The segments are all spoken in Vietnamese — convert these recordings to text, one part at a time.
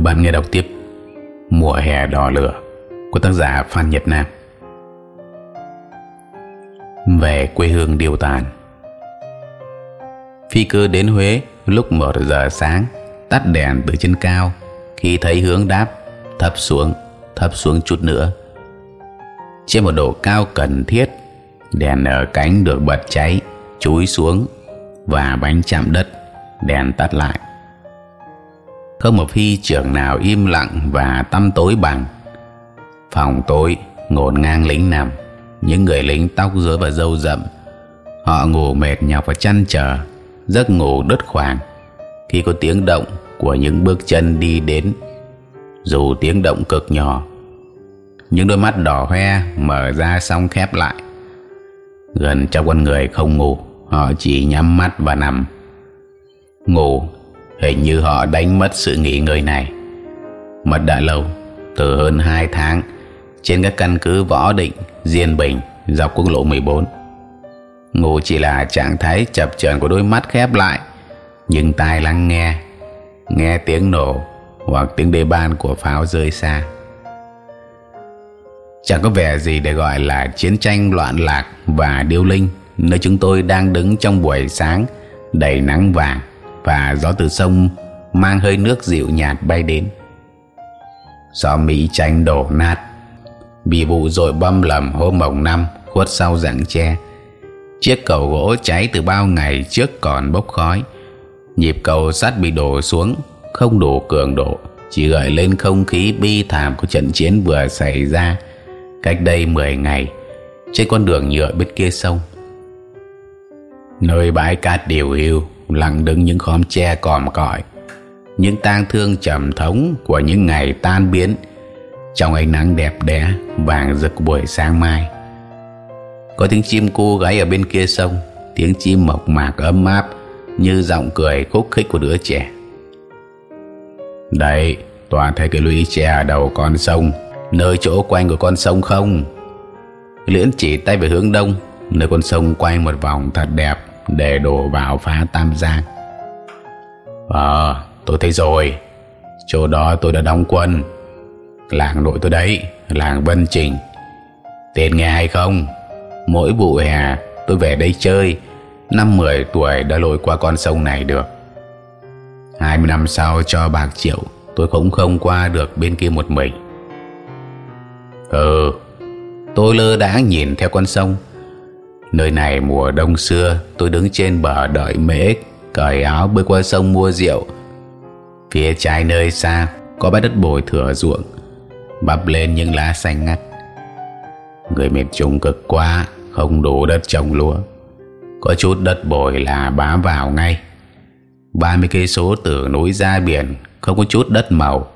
Các bạn nghe đọc tiếp. Mùa hè đỏ lửa, của tác giả Phan Nhật Nam. Về quê hương điều tàn. Phi cơ đến Huế, lúc 1 giờ sáng, tắt đèn từ trên cao, khi thấy hướng đáp, thấp xuống thấp xuống chút nữa. Trên một độ cao cần thiết, đèn ở cánh được bật cháy, chúi xuống và bánh chạm đất, đèn tắt lại không một phi trưởng nào im lặng và tăm tối bằng. Phòng tối, ngổn ngang lính nằm. Những người lính tóc rối và râu rậm, họ ngủ mệt nhọc và chăn trở, giấc ngủ đứt khoảng. Khi có tiếng động của những bước chân đi đến, dù tiếng động cực nhỏ, những đôi mắt đỏ hoe mở ra xong khép lại. Gần trong con người không ngủ, họ chỉ nhắm mắt và nằm. Ngủ hình như họ đánh mất sự nghỉ ngơi này. Mất đã lâu, từ hơn hai tháng, trên các căn cứ võ định, diên bình, dọc quốc lộ 14 ngủ chỉ là trạng thái chập chờn của đôi mắt khép lại, nhưng tai lắng nghe nghe tiếng nổ hoặc tiếng đề ban của pháo rơi xa. Chẳng có vẻ gì để gọi là chiến tranh loạn lạc và điêu linh, nơi chúng tôi đang đứng trong buổi sáng đầy nắng vàng và gió từ sông mang hơi nước dịu nhạt bay đến. Gió mỹ tranh đổ nát, bị vụ rồi băm lầm hôm mồng năm, khuất sau rặng tre. Chiếc cầu gỗ cháy từ bao ngày trước còn bốc khói. Nhịp cầu sắt bị đổ xuống, không đủ cường độ, chỉ gợi lên không khí bi thảm của trận chiến vừa xảy ra cách đây 10 ngày trên con đường nhựa bên kia sông. Nơi bãi cát điều hiu lặng đứng những khóm tre còm cõi những tang thương trầm thống của những ngày tan biến. Trong ánh nắng đẹp đẽ vàng rực buổi sáng mai. Có tiếng chim cô gáy ở bên kia sông tiếng chim mộc mạc ấm áp như giọng cười khúc khích của đứa trẻ. Đấy, toàn thấy cái lũy tre ở đầu con sông nơi chỗ quanh của con sông không? Liễn chỉ tay về hướng đông nơi con sông quay một vòng thật đẹp để đổ vào phá tam giang. Ờ tôi thấy rồi. Chỗ đó tôi đã đóng quân. Làng nội tôi đấy, làng vân trình. Tên nghe hay không? Mỗi vụ hè tôi về đây chơi. Năm mười tuổi đã lội qua con sông này được. Hai mươi năm sau cho bạc triệu, tôi cũng không qua được bên kia một mình. Ừ tôi lơ đã nhìn theo con sông nơi này mùa đông xưa, tôi đứng trên bờ đợi mễ, cởi áo bơi qua sông mua rượu. Phía trái nơi xa, có bãi đất bồi thửa ruộng, bắp lên những lá xanh ngắt. Người miền trung cực quá, không đủ đất trồng lúa. Có chút đất bồi là bám vào ngay. Ba mươi cây số từ núi ra biển, không có chút đất màu.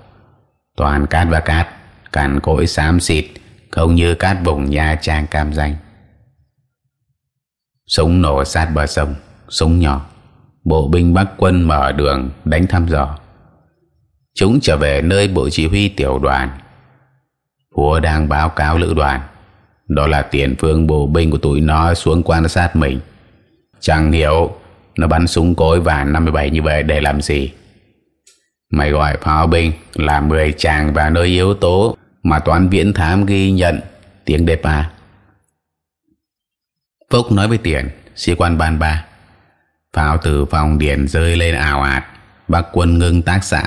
Toàn cát và cát, cằn cỗi xám xịt, không như cát vùng nha trang cam danh súng nổ sát bờ sông, súng nhỏ. Bộ binh bắc quân mở đường đánh thăm dò. Chúng trở về nơi bộ chỉ huy tiểu đoàn. Hùa đang báo cáo lữ đoàn. Đó là tiền phương bộ binh của tụi nó xuống quan sát mình. Chẳng hiểu nó bắn súng cối và 57 như vậy để làm gì. Mày gọi pháo binh là 10 chàng và nơi yếu tố mà toán viễn thám ghi nhận tiếng đẹp à Phúc nói với Tiền, sĩ quan ban ba, pháo từ phòng điện rơi lên ảo ạt. Bác quân ngưng tác xạ.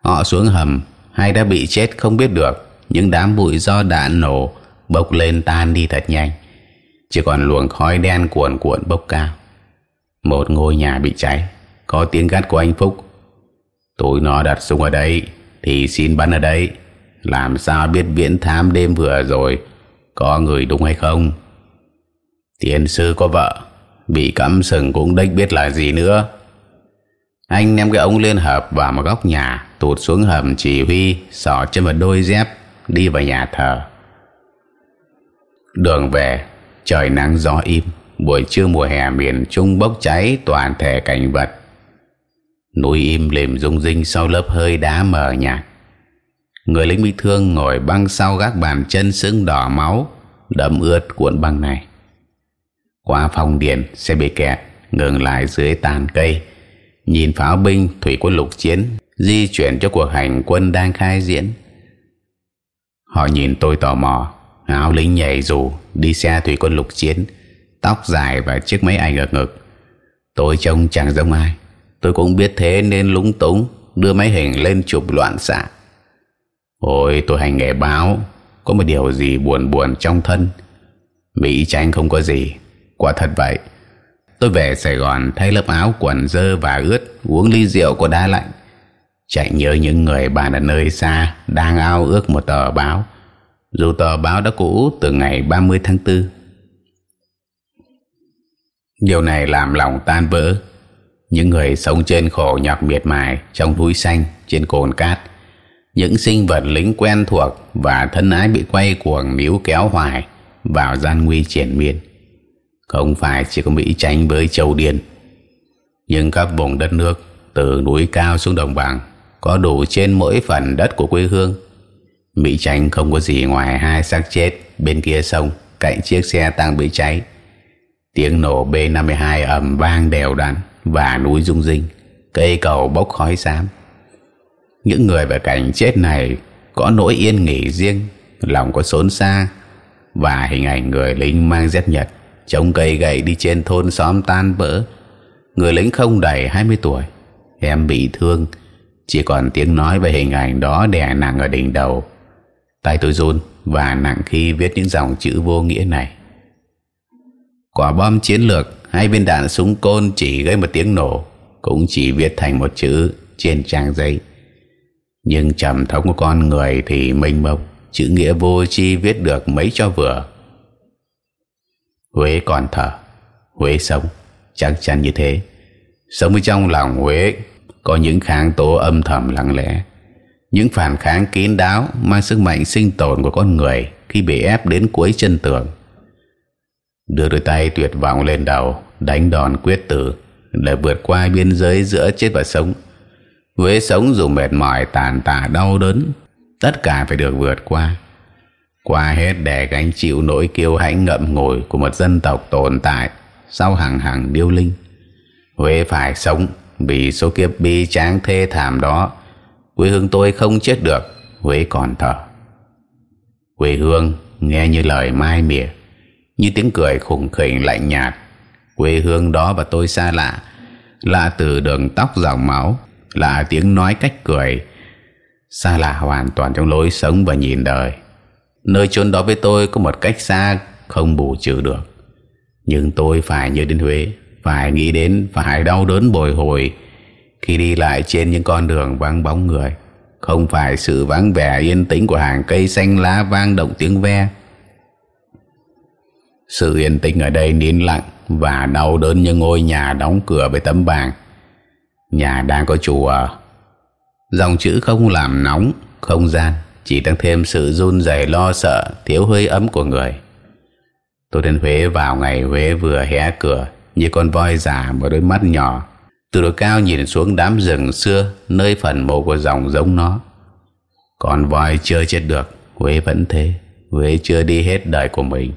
Họ xuống hầm hay đã bị chết không biết được. Những đám bụi do đạn nổ bốc lên tan đi thật nhanh. Chỉ còn luồng khói đen cuồn cuộn bốc cao. Một ngôi nhà bị cháy. Có tiếng gắt của anh Phúc. Tụi nó đặt súng ở đây, thì xin bắn ở đây. Làm sao biết viễn thám đêm vừa rồi có người đúng hay không? Tiền sư có vợ, Bị cắm sừng cũng đếch biết là gì nữa. Anh ném cái ống liên hợp vào một góc nhà, Tụt xuống hầm chỉ huy, Sỏ chân vào đôi dép, Đi vào nhà thờ. Đường về, Trời nắng gió im, Buổi trưa mùa hè miền Trung bốc cháy Toàn thể cảnh vật. Núi im lìm rung rinh Sau lớp hơi đá mờ nhạt. Người lính bị thương ngồi băng sau gác bàn chân sưng đỏ máu, Đẫm ướt cuộn băng này qua phòng điện sẽ bị kẹt ngừng lại dưới tàn cây. Nhìn pháo binh, thủy quân lục chiến, di chuyển cho cuộc hành quân đang khai diễn. Họ nhìn tôi tò mò, áo lính nhảy dù đi xe thủy quân lục chiến, tóc dài và chiếc máy ảnh ở ngực. Tôi trông chẳng giống ai. Tôi cũng biết thế nên lúng túng, đưa máy hình lên chụp loạn xạ. Ôi, tôi hành nghề báo, có một điều gì buồn buồn trong thân. Mỹ tranh không có gì quả thật vậy. Tôi về sài gòn, thay lớp áo, quần dơ và ướt, uống ly rượu có đá lạnh. Chạy nhớ những người bạn ở nơi xa, đang ao ước một tờ báo. Dù tờ báo đã cũ từ ngày 30 tháng 4 điều này làm lòng tan vỡ. Những người sống trên khổ nhọc miệt mài, trong núi xanh, trên cồn cát. Những sinh vật lính quen thuộc và thân ái bị quay cuồng níu kéo hoài vào gian nguy triển miên không phải chỉ có mỹ tranh với châu điên. Nhưng các vùng đất nước, từ núi cao xuống đồng bằng, có đủ trên mỗi phần đất của quê hương. Mỹ tranh không có gì ngoài hai xác chết bên kia sông, cạnh chiếc xe tăng bị cháy. Tiếng nổ b 52 ầm vang đều đặn và núi rung rinh, cây cầu bốc khói xám. Những người về cảnh chết này có nỗi yên nghỉ riêng, lòng có xốn xa và hình ảnh người lính mang dép nhật chống cây gậy đi trên thôn xóm tan vỡ người lính không đầy 20 tuổi, em bị thương. Chỉ còn tiếng nói về hình ảnh đó đè nặng ở đỉnh đầu. Tay tôi run và nặng khi viết những dòng chữ vô nghĩa này. Quả bom chiến lược hai viên đạn súng côn chỉ gây một tiếng nổ, cũng chỉ viết thành một chữ trên trang giấy. Nhưng trầm thống của con người thì mênh mông, chữ nghĩa vô chi viết được mấy cho vừa. Huế còn thở. Huế sống. Chắc chắn như thế. Sống ở trong lòng Huế, có những kháng tố âm thầm lặng lẽ. Những phản kháng kín đáo mang sức mạnh sinh tồn của con người khi bị ép đến cuối chân tường. Đưa đôi tay tuyệt vọng lên đầu, đánh đòn quyết tử, để vượt qua biên giới giữa chết và sống. Huế sống dù mệt mỏi, tàn tạ, đau đớn, tất cả phải được vượt qua qua hết để gánh chịu nỗi kiêu hãnh ngậm ngồi của một dân tộc tồn tại, sau hàng hàng điêu linh. Huế phải sống vì số kiếp bi tráng thê thảm đó. Quê hương tôi không chết được, Huế còn thở. Quê hương nghe như lời mai mỉa, như tiếng cười khủng khỉnh lạnh nhạt. Quê hương đó và tôi xa lạ lạ từ đường tóc dòng máu, lạ tiếng nói cách cười. Xa lạ hoàn toàn trong lối sống và nhìn đời nơi chốn đó với tôi có một cách xa không bù trừ được. Nhưng tôi phải nhớ đến Huế, phải nghĩ đến, phải đau đớn bồi hồi khi đi lại trên những con đường vắng bóng người. Không phải sự vắng vẻ yên tĩnh của hàng cây xanh lá vang động tiếng ve. Sự yên tĩnh ở đây nín lặng và đau đớn như ngôi nhà đóng cửa với tấm bảng. Nhà đang có chủ ở. Dòng chữ không làm nóng, không gian chỉ tăng thêm sự run rẩy lo sợ, thiếu hơi ấm của người. Tôi đến Huế vào ngày Huế vừa hé cửa, như con voi già với đôi mắt nhỏ. Từ độ cao nhìn xuống đám rừng xưa, nơi phần mộ của dòng giống nó. Con voi chưa chết được, Huế vẫn thế. Huế chưa đi hết đời của mình.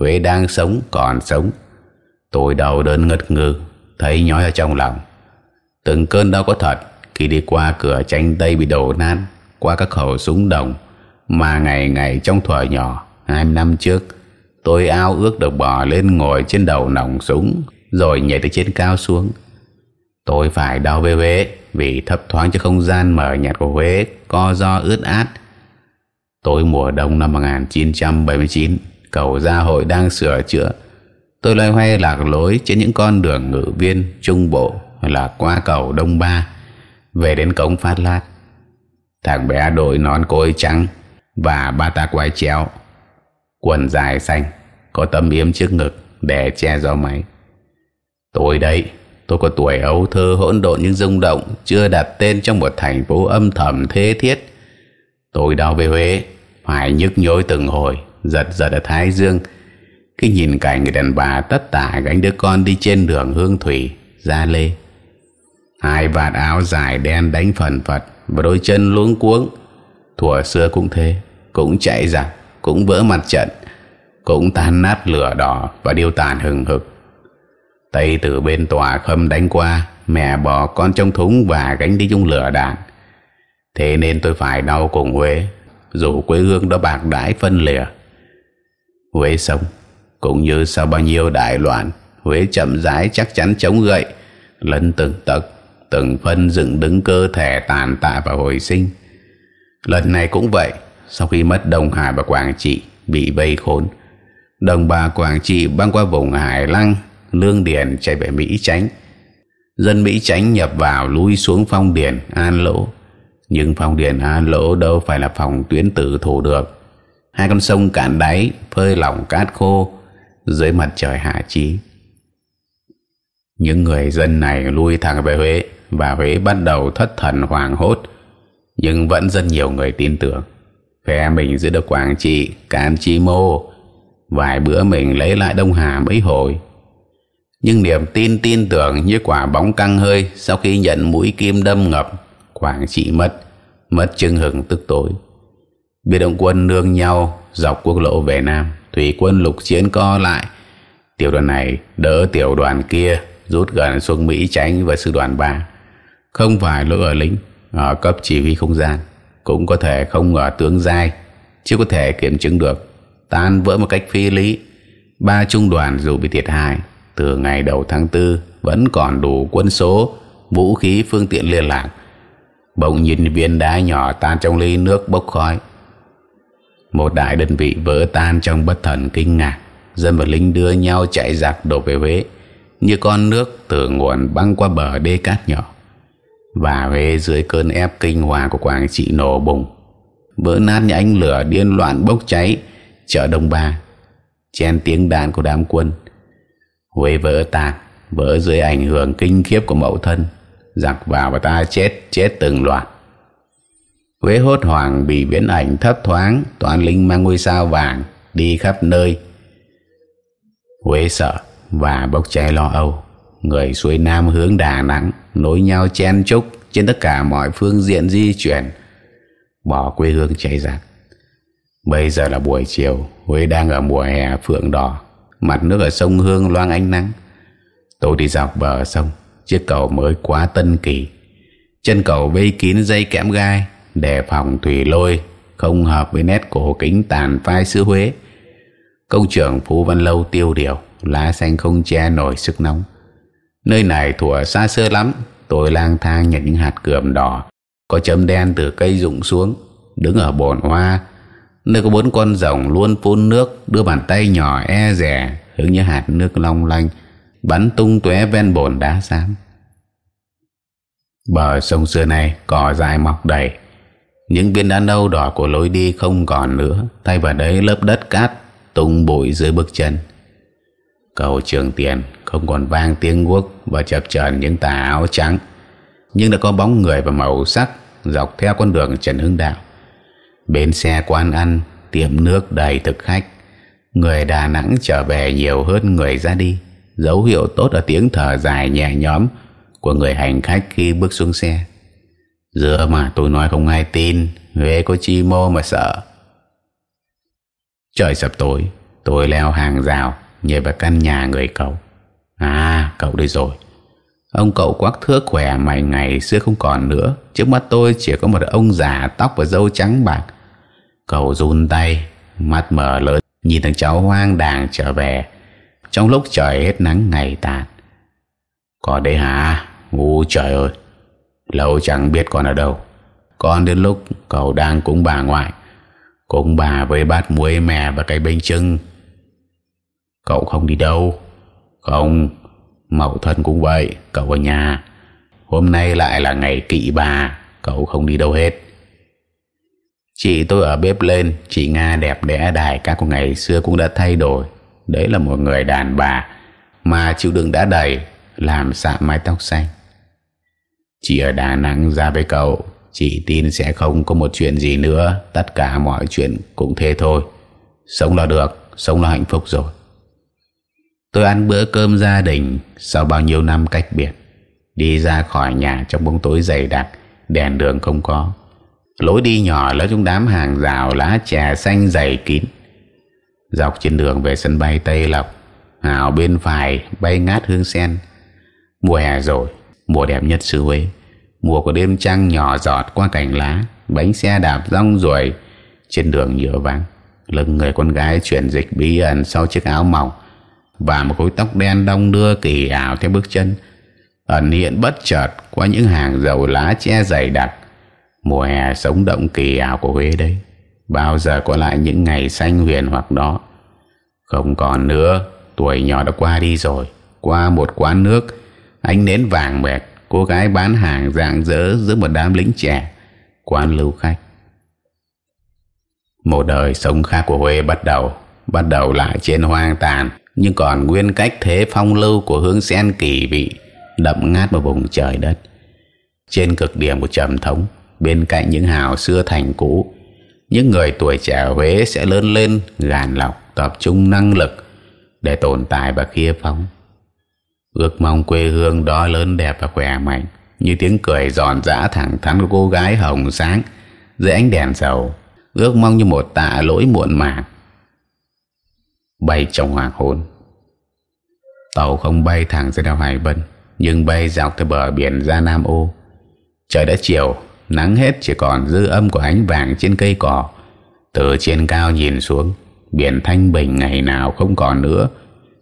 Huế đang sống, còn sống. Tôi đau đớn ngất ngư thấy nhói ở trong lòng. Từng cơn đau có thật, khi đi qua cửa tranh tây bị đổ nát qua các khẩu súng đồng. Mà ngày ngày trong thuở nhỏ, hai năm trước, tôi ao ước được bò lên ngồi trên đầu nòng súng, rồi nhảy từ trên cao xuống. Tôi phải đau về Huế vì thấp thoáng cho không gian mở nhạt của Huế co do ướt át. Tối mùa đông năm 1979 cầu gia hội đang sửa chữa. Tôi loay hoay lạc lối trên những con đường ngự viên, trung bộ là qua cầu đông ba, về đến cổng phát lát thằng bé đội nón cối trắng và ba ta quái chéo. Quần dài xanh, có tấm yếm trước ngực để che gió máy. Tôi đấy tôi có tuổi ấu thơ hỗn độn những rung động, chưa đặt tên trong một thành phố âm thầm thế thiết. Tôi đau về huế, phải nhức nhối từng hồi, giật giật ở thái dương. Khi nhìn cảnh người đàn bà tất tả gánh đứa con đi trên đường hương thủy, ra lê hai vạt áo dài đen đánh phần phật và đôi chân luống cuống. Thủa xưa cũng thế, cũng chạy giặc cũng vỡ mặt trận, cũng tan nát lửa đỏ và điêu tàn hừng hực. Tây từ bên tòa khâm đánh qua, mẹ bỏ con trong thúng và gánh đi chung lửa đạn. Thế nên tôi phải đau cùng Huế, dù quê hương đó bạc đãi phân lìa. Huế sống, cũng như sau bao nhiêu đại loạn, Huế chậm rãi chắc chắn chống gậy lẫn từng tấc từng phân dựng đứng cơ thể tàn tạ và hồi sinh. Lần này cũng vậy, sau khi mất Đông Hải và Quảng Trị bị vây khốn, đồng bà Quảng Trị băng qua vùng Hải Lăng, Lương Điền chạy về Mỹ Chánh. Dân Mỹ Chánh nhập vào lui xuống phong điền An Lỗ. Nhưng phong điền An Lỗ đâu phải là phòng tuyến tử thủ được. Hai con sông cạn đáy, phơi lỏng cát khô, dưới mặt trời hạ trí những người dân này lui thẳng về Huế và Huế bắt đầu thất thần hoảng hốt, nhưng vẫn rất nhiều người tin tưởng. Phe mình giữ được Quảng Trị Cam Chi Mô, vài bữa mình lấy lại Đông Hà mấy hồi. Nhưng niềm tin tin tưởng như quả bóng căng hơi sau khi nhận mũi kim đâm ngập, Quảng Trị mất mất chừng hừng tức tối. Biệt động quân nương nhau dọc quốc lộ về Nam, thủy quân lục chiến co lại. Tiểu đoàn này đỡ tiểu đoàn kia rút gần xuống Mỹ tránh và sư đoàn 3 không phải lỗi ở lính, ở cấp chỉ huy không gian. Cũng có thể không ở tướng giai, chứ có thể kiểm chứng được. Tan vỡ một cách phi lý, ba trung đoàn dù bị thiệt hại, từ ngày đầu tháng tư vẫn còn đủ quân số, vũ khí, phương tiện liên lạc. Bỗng nhìn viên đá nhỏ tan trong ly nước bốc khói. Một đại đơn vị vỡ tan trong bất thần kinh ngạc. Dân và lính đưa nhau chạy giặc đổ về Huế, như con nước từ nguồn băng qua bờ đê cát nhỏ và về dưới cơn ép kinh hoàng của Quảng Trị nổ bùng. Vỡ nát như ánh lửa, điên loạn bốc cháy, chợ Đông Ba. Chen tiếng đàn của đám quân. Huế vỡ tạc, vỡ dưới ảnh hưởng kinh khiếp của mẫu thân. Giặc vào và ta chết chết từng loạt. Huế hốt hoảng bị biến ảnh thấp thoáng, toàn linh mang ngôi sao vàng đi khắp nơi. Huế sợ và bốc cháy lo âu người xuôi nam hướng Đà Nẵng, nối nhau chen chúc trên tất cả mọi phương diện di chuyển. Bỏ quê hương chạy giặc bây giờ là buổi chiều, Huế đang ở mùa hè phượng đỏ. Mặt nước ở sông Hương loang ánh nắng. Tôi đi dọc bờ sông, chiếc cầu mới quá tân kỳ. Chân cầu vây kín dây kẽm gai đề phòng thủy lôi, không hợp với nét cổ kính tàn phai xứ Huế. Công trưởng Phú Văn Lâu tiêu điều, lá xanh không che nổi sức nóng nơi này thủa xa xưa lắm. Tôi lang thang nhận những hạt cườm đỏ, có chấm đen từ cây rụng xuống, đứng ở bồn hoa. Nơi có bốn con rồng luôn phun nước, đưa bàn tay nhỏ e rẻ hướng như hạt nước long lanh, bắn tung tóe ven bồn đá xám. Bờ sông xưa này cỏ dài mọc đầy. Những viên đá nâu đỏ của lối đi không còn nữa, thay vào đấy lớp đất cát tung bụi dưới bước chân. Cầu trường tiền không còn vang tiếng guốc và chập chờn những tà áo trắng, nhưng đã có bóng người và màu sắc dọc theo con đường Trần Hưng Đạo. Bến xe quán ăn, tiệm nước đầy thực khách, người Đà Nẵng trở về nhiều hơn người ra đi, dấu hiệu tốt ở tiếng thở dài nhẹ nhõm của người hành khách khi bước xuống xe. Giữa mà tôi nói không ai tin, Huế có chi mô mà sợ. Trời sập tối, tôi leo hàng rào nhảy vào căn nhà người cậu à cậu đây rồi. Ông cậu quắc thước khỏe mày ngày xưa không còn nữa. Trước mắt tôi chỉ có một ông già tóc và râu trắng bạc. Cậu run tay, mắt mở lớn, nhìn thằng cháu hoang đàng trở về. Trong lúc trời hết nắng ngày tàn. Còn đây hả? Ngu trời ơi. Lâu chẳng biết con ở đâu. Con đến lúc cậu đang cúng bà ngoại. Cúng bà với bát muối mè và cây bánh trưng. Cậu không đi đâu không mậu thân cũng vậy, cậu ở nhà. Hôm nay lại là ngày kỵ bà, cậu không đi đâu hết. Chị tôi ở bếp lên, chị nga đẹp đẽ đài các của ngày xưa cũng đã thay đổi. Đấy là một người đàn bà mà chịu đựng đã đầy, làm xạ mái tóc xanh. Chị ở đà nẵng ra với cậu, chị tin sẽ không có một chuyện gì nữa, tất cả mọi chuyện cũng thế thôi. Sống là được, sống là hạnh phúc rồi tôi ăn bữa cơm gia đình sau bao nhiêu năm cách biệt. Đi ra khỏi nhà trong bóng tối dày đặc, đèn đường không có. Lối đi nhỏ lỡ trong đám hàng rào lá chè xanh dày kín. Dọc trên đường về sân bay tây lộc, hào bên phải bay ngát hương sen. Mùa hè rồi, mùa đẹp nhất xứ huế. Mùa của đêm trăng nhỏ giọt qua cành lá, bánh xe đạp rong ruổi trên đường nhựa vắng lưng người con gái chuyển dịch bí ẩn sau chiếc áo mỏng và một khối tóc đen đông đưa kỳ ảo theo bước chân. Ẩn hiện bất chợt qua những hàng dầu lá che dày đặc. Mùa hè sống động kỳ ảo của Huế đấy bao giờ có lại những ngày xanh huyền hoặc đó. Không còn nữa, tuổi nhỏ đã qua đi rồi. Qua một quán nước, ánh nến vàng mệt, cô gái bán hàng rạng rỡ giữa một đám lính trẻ, quán lưu khách. Một đời sống khác của Huế bắt đầu bắt đầu lại trên hoang tàn nhưng còn nguyên cách thế phong lưu của hướng sen kỳ vị đậm ngát vào vùng trời đất. Trên cực điểm của trầm thống, bên cạnh những hào xưa thành cũ, những người tuổi trẻ Huế sẽ lớn lên, gàn lọc, tập trung năng lực để tồn tại và khía phóng. Ước mong quê hương đó lớn đẹp và khỏe mạnh, như tiếng cười giòn giã thẳng thắn của cô gái hồng sáng, dưới ánh đèn dầu. Ước mong như một tạ lỗi muộn màng bay trong hoàng hôn. Tàu không bay thẳng ra đảo Hải Vân, nhưng bay dọc theo bờ biển ra Nam Ô. Trời đã chiều, nắng hết chỉ còn dư âm của ánh vàng trên cây cỏ. Từ trên cao nhìn xuống, biển thanh bình ngày nào không còn nữa.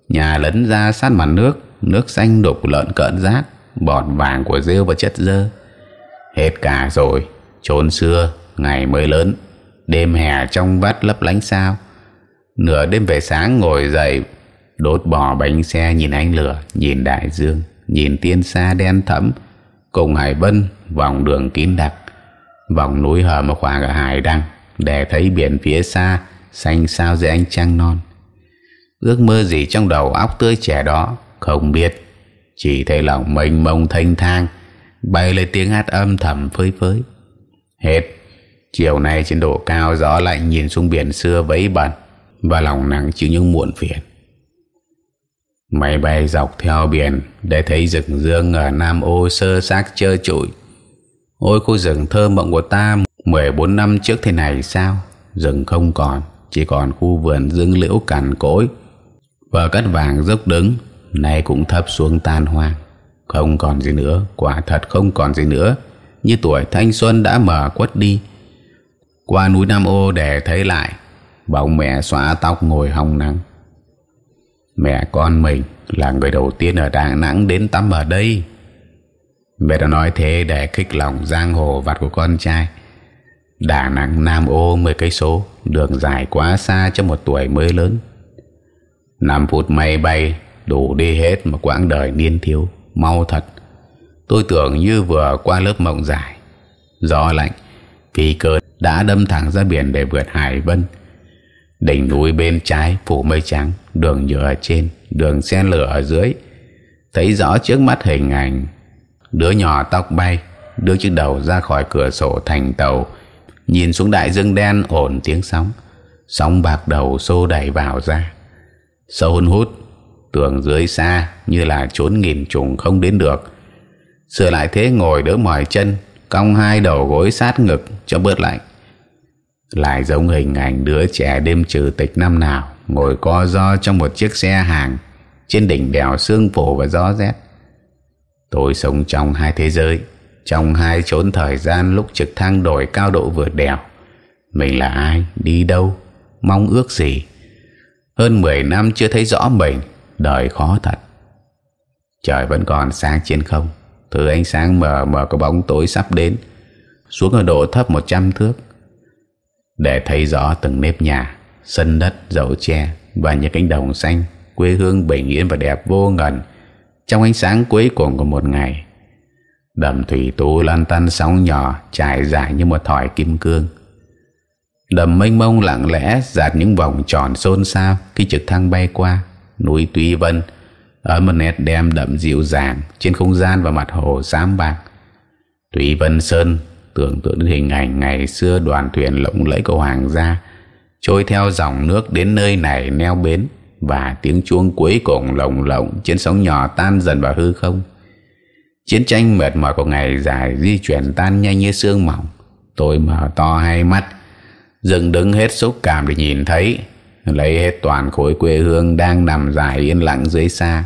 Nhà lấn ra sát mặt nước nước xanh đục lợn cợn rác, bọt vàng của rêu và chất dơ. Hết cả rồi trốn xưa, ngày mới lớn, đêm hè trong vắt lấp lánh sao nửa đêm về sáng ngồi dậy, đốt bỏ bánh xe, nhìn ánh lửa, nhìn đại dương, nhìn tiên xa đen thẫm. Cùng hải vân vòng đường kín đặc, vòng núi hờ một khoảng ở hải đăng để thấy biển phía xa, xanh sao dưới ánh trăng non. Ước mơ gì trong đầu óc tươi trẻ đó, không biết. Chỉ thấy lòng mênh mông thanh thang, bay lên tiếng hát âm thầm phơi phới. Hết, chiều nay trên độ cao gió lạnh nhìn xuống biển xưa vẫy bẩn và lòng nặng chịu những muộn phiền. Máy bay dọc theo biển để thấy rừng dương ở nam ô sơ xác trơ trụi. Ôi, khu rừng thơ mộng của ta mười bốn năm trước thế này sao? Rừng không còn, chỉ còn khu vườn dương liễu cằn cỗi. Và cắt vàng dốc đứng, nay cũng thấp xuống tan hoang. Không còn gì nữa, quả thật không còn gì nữa. Như tuổi thanh xuân đã mở quất đi. Qua núi Nam Ô để thấy lại bóng mẹ xóa tóc ngồi hong nắng. Mẹ con mình là người đầu tiên ở Đà Nẵng đến tắm ở đây. Mẹ đã nói thế để khích lòng giang hồ vặt của con trai. Đà Nẵng Nam Ô 10 cây số, đường dài quá xa cho một tuổi mới lớn. 5 phút máy bay đủ đi hết một quãng đời niên thiếu, mau thật. Tôi tưởng như vừa qua lớp mộng dài. Gió lạnh phi cơ đã đâm thẳng ra biển để vượt hải vân đỉnh núi bên trái phủ mây trắng, đường nhựa ở trên, đường xe lửa ở dưới. Thấy rõ trước mắt hình ảnh, đứa nhỏ tóc bay, đưa chiếc đầu ra khỏi cửa sổ thành tàu, nhìn xuống đại dương đen ổn tiếng sóng. Sóng bạc đầu xô đẩy vào ra. Sâu hun hút, tường dưới xa như là trốn nghìn trùng không đến được. Sửa lại thế ngồi đỡ mỏi chân, cong hai đầu gối sát ngực cho bớt lạnh lại giống hình ảnh đứa trẻ đêm trừ tịch năm nào, ngồi co do trong một chiếc xe hàng, trên đỉnh đèo sương phổ và gió rét. Tôi sống trong hai thế giới, trong hai chốn thời gian lúc trực thăng đổi cao độ vượt đèo. Mình là ai, đi đâu, mong ước gì? Hơn 10 năm chưa thấy rõ mình, đời khó thật. Trời vẫn còn sáng trên không, thứ ánh sáng mờ mờ có bóng tối sắp đến, xuống ở độ thấp 100 thước để thấy rõ từng nếp nhà, sân đất dậu tre và những cánh đồng xanh, quê hương bình yên và đẹp vô ngần trong ánh sáng cuối cùng của một ngày. Đầm thủy tú lăn tăn sóng nhỏ trải dài như một thỏi kim cương. Đầm mênh mông lặng lẽ dạt những vòng tròn xôn xao khi trực thăng bay qua, núi Tuy Vân, ở một nét đem đậm dịu dàng trên không gian và mặt hồ xám bạc. Tuy Vân Sơn tưởng tượng đến hình ảnh ngày xưa đoàn thuyền lộng lẫy của hoàng gia, trôi theo dòng nước đến nơi này neo bến và tiếng chuông cuối cùng lồng lộng trên sóng nhỏ tan dần vào hư không. Chiến tranh mệt mỏi của ngày dài di chuyển tan nhanh như sương mỏng. Tôi mở to hai mắt dừng đứng hết xúc cảm để nhìn thấy, lấy hết toàn khối quê hương đang nằm dài yên lặng dưới xa.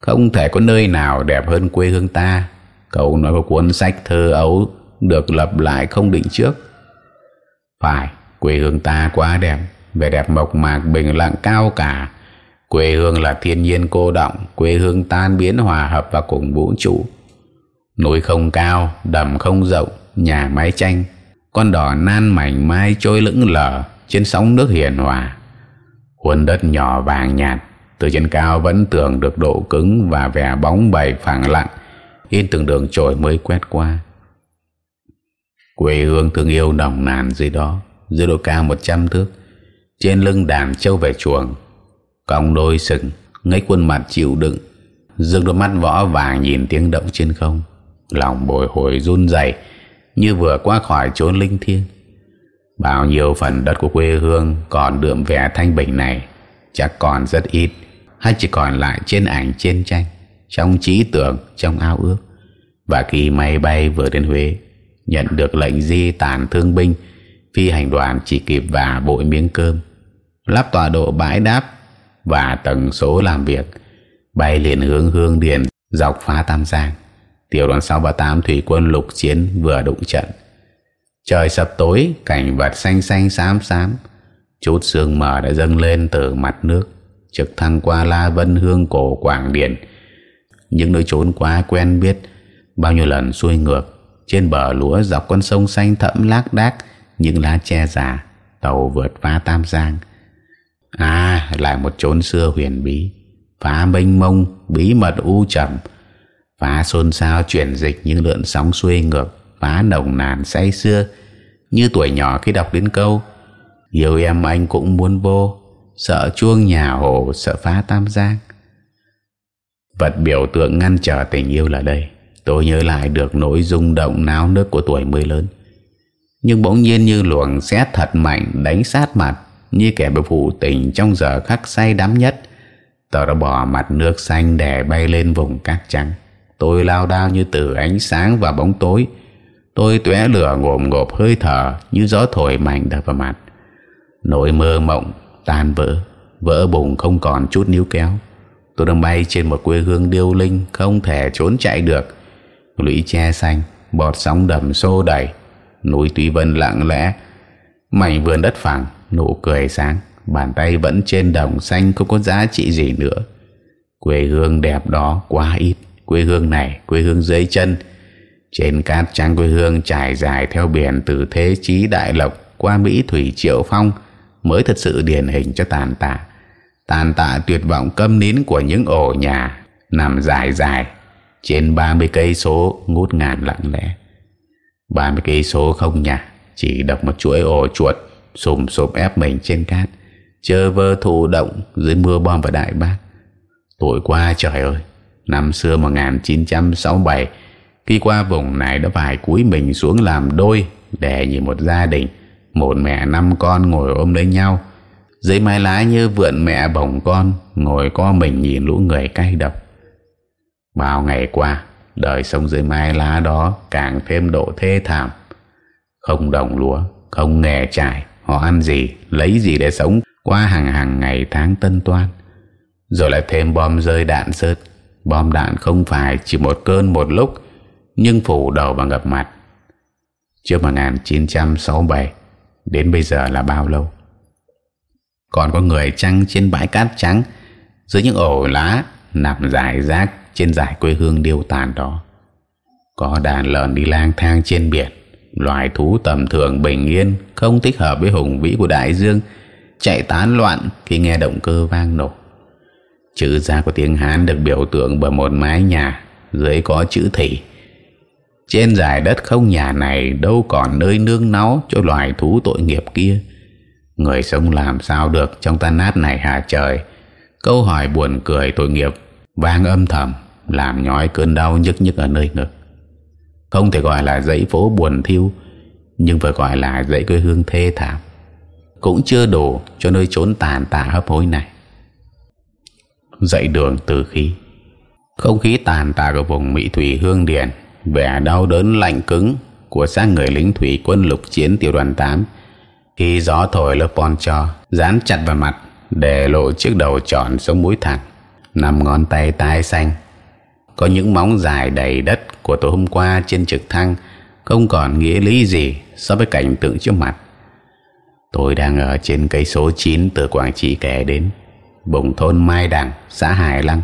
Không thể có nơi nào đẹp hơn quê hương ta. Câu nói của cuốn sách thơ ấu được lập lại không định trước. Phải, Quê hương ta quá đẹp, Vẻ đẹp mộc mạc bình lặng cao cả. Quê hương là thiên nhiên cô động, Quê hương tan biến hòa hợp và cùng vũ trụ. Núi không cao, Đầm không rộng, Nhà mái tranh. Con đỏ nan mảnh mai trôi lững lờ Trên sóng nước hiền hòa. Khuôn đất nhỏ vàng nhạt, Từ trên cao vẫn tưởng được độ cứng Và vẻ bóng bầy phẳng lặng. In từng đường trồi mới quét qua. Quê hương thương yêu nồng nàn dưới đó, Dưới độ cao 100 thước. Trên lưng đàn trâu về chuồng, Còng đôi sừng, Ngấy khuôn mặt chịu đựng. Dương đôi mắt võ vàng nhìn tiếng động trên không. Lòng bồi hồi run rẩy, Như vừa qua khỏi chốn linh thiêng. Bao nhiêu phần đất của quê hương Còn đượm vẻ thanh bình này, Chắc còn rất ít, Hay chỉ còn lại trên ảnh trên tranh, Trong trí tưởng, Trong ao ước. Và khi máy bay vừa đến Huế Nhận được lệnh di tản thương binh. Phi hành đoàn chỉ kịp và bội miếng cơm. Lắp tọa độ bãi đáp Và tầng số làm việc. Bay liền hướng hương điền, Dọc phá Tam Giang. Tiểu đoàn 638 Thủy quân lục chiến vừa đụng trận. Trời sập tối, Cảnh vật xanh xanh xám xám. Chút sương mờ đã dâng lên từ mặt nước, Trực thăng qua La Vân Hương Cổ Quảng Điền. Những nơi trốn quá quen biết, Bao nhiêu lần xuôi ngược trên bờ lúa dọc con sông xanh thẫm lác đác, Những lá che già, Tàu vượt phá Tam Giang. À lại một chốn xưa huyền bí. Phá mênh mông, Bí mật u trầm. Phá xôn xao chuyển dịch những lượn sóng xuôi ngược, Phá nồng nàn say xưa. Như tuổi nhỏ khi đọc đến câu, Yêu em anh cũng muốn vô, Sợ chuông nhà hồ, Sợ phá tam giang. Vật biểu tượng ngăn trở tình yêu là đây. Tôi nhớ lại được nỗi rung động náo nước của tuổi mới lớn. Nhưng bỗng nhiên như luồng xét thật mạnh Đánh sát mặt, Như kẻ bị phụ tình trong giờ khắc say đắm nhất. Tớ đã bỏ mặt nước xanh để bay lên vùng cát trắng. Tôi lao đao như từ ánh sáng và bóng tối. Tôi tué lửa ngồm ngộp hơi thở Như gió thổi mạnh đập vào mặt. Nỗi mơ mộng tan vỡ Vỡ bùng không còn chút níu kéo. Tôi đang bay trên một quê hương điêu linh Không thể trốn chạy được. Lũy che xanh, Bọt sóng đầm xô đầy Núi Tuy Vân lặng lẽ. Mảnh vườn đất phẳng, Nụ cười sáng. Bàn tay vẫn trên đồng xanh, Không có giá trị gì nữa. Quê hương đẹp đó quá ít. Quê hương này, Quê hương dưới chân. Trên cát trắng quê hương trải dài theo biển Từ thế chí đại lộc Qua Mỹ Thủy Triệu Phong, Mới thật sự điển hình cho tàn tạ. Tàn tạ tuyệt vọng câm nín Của những ổ nhà Nằm dài dài. Trên 30 cây số ngút ngàn lặng lẽ. 30 cây số không nhà Chỉ đập một chuỗi ổ chuột, Sùm sụp ép mình trên cát Chờ vơ thụ động Dưới mưa bom và đại bác. Tuổi qua trời ơi, Năm xưa 1967 Khi qua vùng này đã phải cúi mình xuống làm đôi Để nhìn một gia đình, Một mẹ năm con ngồi ôm lấy nhau. Dưới mái lá như vượn mẹ bồng con, Ngồi co mình nhìn lũ người cay độc. Bao ngày qua, Đời sống dưới mái lá đó Càng thêm độ thê thảm. Không đồng lúa, Không nghề trải, Họ ăn gì, Lấy gì để sống Qua hàng hàng ngày tháng tân toan. Rồi lại thêm bom rơi đạn sớt. Bom đạn không phải chỉ một cơn một lúc, Nhưng phủ đầu và ngập mặt. Trước 1967 Đến bây giờ là bao lâu? Còn có người trăng trên bãi cát trắng, Dưới những ổ lá Nằm dài rác trên dải quê hương điêu tàn đó. Có đàn lợn đi lang thang trên biển. Loài thú tầm thường bình yên, Không thích hợp với hùng vĩ của đại dương. Chạy tán loạn khi nghe động cơ vang nổ. Chữ ra của tiếng Hán được biểu tượng bởi một mái nhà, Dưới có chữ thị Trên giải đất không nhà này, Đâu còn nơi nương náu cho loài thú tội nghiệp kia. Người sống làm sao được trong tan nát này hà trời? Câu hỏi buồn cười tội nghiệp Vang âm thầm, Làm nhói cơn đau nhức nhức ở nơi ngực. Không thể gọi là dãy phố buồn thiêu, Nhưng phải gọi là dãy quê hương thê thảm. Cũng chưa đủ cho nơi trốn tàn tạ hấp hối này. Dậy đường từ khí. Không khí tàn tạ của vùng mỹ thủy hương điền, vẻ đau đớn lạnh cứng của xác người lính thủy quân lục chiến tiểu đoàn 8 khi gió thổi lớp poncho dán chặt vào mặt để lộ chiếc đầu tròn sống mũi thẳng năm ngón tay tái xanh. Có những móng dài đầy đất của tối hôm qua trên trực thăng không còn nghĩa lý gì so với cảnh tượng trước mặt. Tôi đang ở trên cây số 9 từ Quảng Trị kể đến, vùng thôn Mai Đằng, xã Hải Lăng.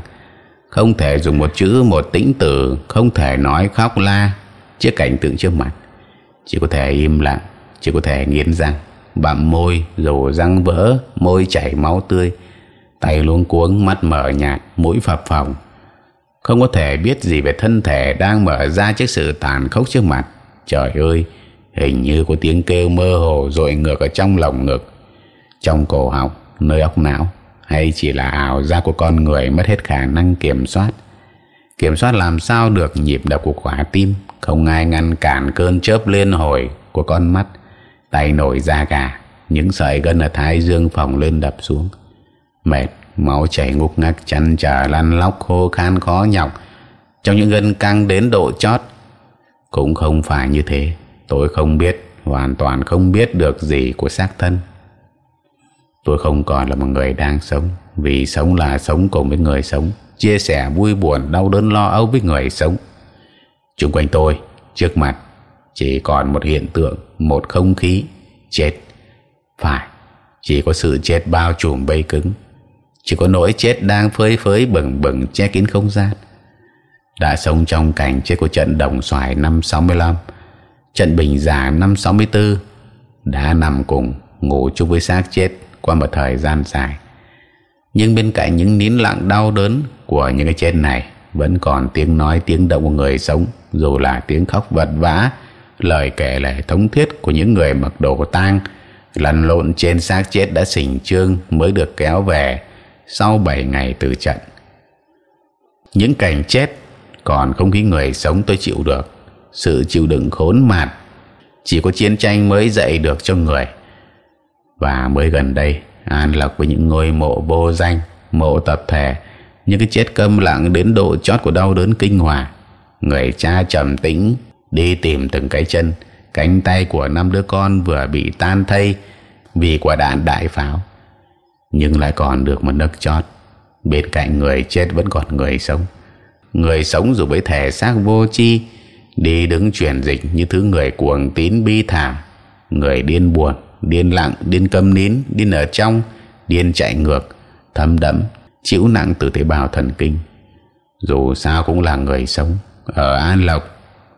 Không thể dùng một chữ, một tĩnh tử không thể nói khóc la trước cảnh tượng trước mặt. Chỉ có thể im lặng, chỉ có thể nghiến răng, bặm môi rồi răng vỡ, môi chảy máu tươi tay luống cuống, mắt mở nhạt, mũi phập phồng. Không có thể biết gì về thân thể đang mở ra trước sự tàn khốc trước mặt. Trời ơi, hình như có tiếng kêu mơ hồ rồi ngược ở trong lồng ngực. Trong cổ họng, nơi óc não, hay chỉ là ảo giác của con người mất hết khả năng kiểm soát. Kiểm soát làm sao được nhịp đập của quả tim, không ai ngăn cản cơn chớp liên hồi của con mắt. Tay nổi da gà, những sợi gân ở thái dương phồng lên đập xuống mệt, máu chảy ngục ngắc chăn trả lăn lóc, khô khan, khó nhọc. Trong những gân căng đến độ chót, cũng không phải như thế. Tôi không biết, hoàn toàn không biết được gì của xác thân. Tôi không còn là một người đang sống, vì sống là sống cùng với người sống, chia sẻ vui buồn, đau đớn, lo âu với người sống. Chung quanh tôi, trước mặt, chỉ còn một hiện tượng, một không khí, chết. Phải, chỉ có sự chết bao trùm bầy cứng chỉ có nỗi chết đang phơi phới bừng bừng che kín không gian. Đã sống trong cảnh chết của trận đồng xoài năm 65 trận bình giả năm 64 đã nằm cùng ngủ chung với xác chết qua một thời gian dài. Nhưng bên cạnh những nín lặng đau đớn của những cái chết này, vẫn còn tiếng nói, tiếng động của người sống, dù là tiếng khóc vật vã, lời kể lể thống thiết của những người mặc đồ tang, lăn lộn trên xác chết đã xình trương mới được kéo về sau 7 ngày từ trận. Những cảnh chết còn không khí người sống tôi chịu được. Sự chịu đựng khốn mạt chỉ có chiến tranh mới dạy được cho người. Và mới gần đây, an lạc với những ngôi mộ vô danh, mộ tập thể, những cái chết câm lặng đến độ chót của đau đớn kinh hoàng. Người cha trầm tĩnh, đi tìm từng cái chân, cánh tay của năm đứa con vừa bị tan thây vì quả đạn đại pháo nhưng lại còn được một nấc chót. Bên cạnh người chết vẫn còn người sống. Người sống dù với thể xác vô chi đi đứng chuyển dịch như thứ người cuồng tín bi thảm. Người điên buồn, điên lặng, điên câm nín, điên ở trong, điên chạy ngược, thâm đẫm, chịu nặng từ tế bào thần kinh. Dù sao cũng là người sống. Ở an lộc,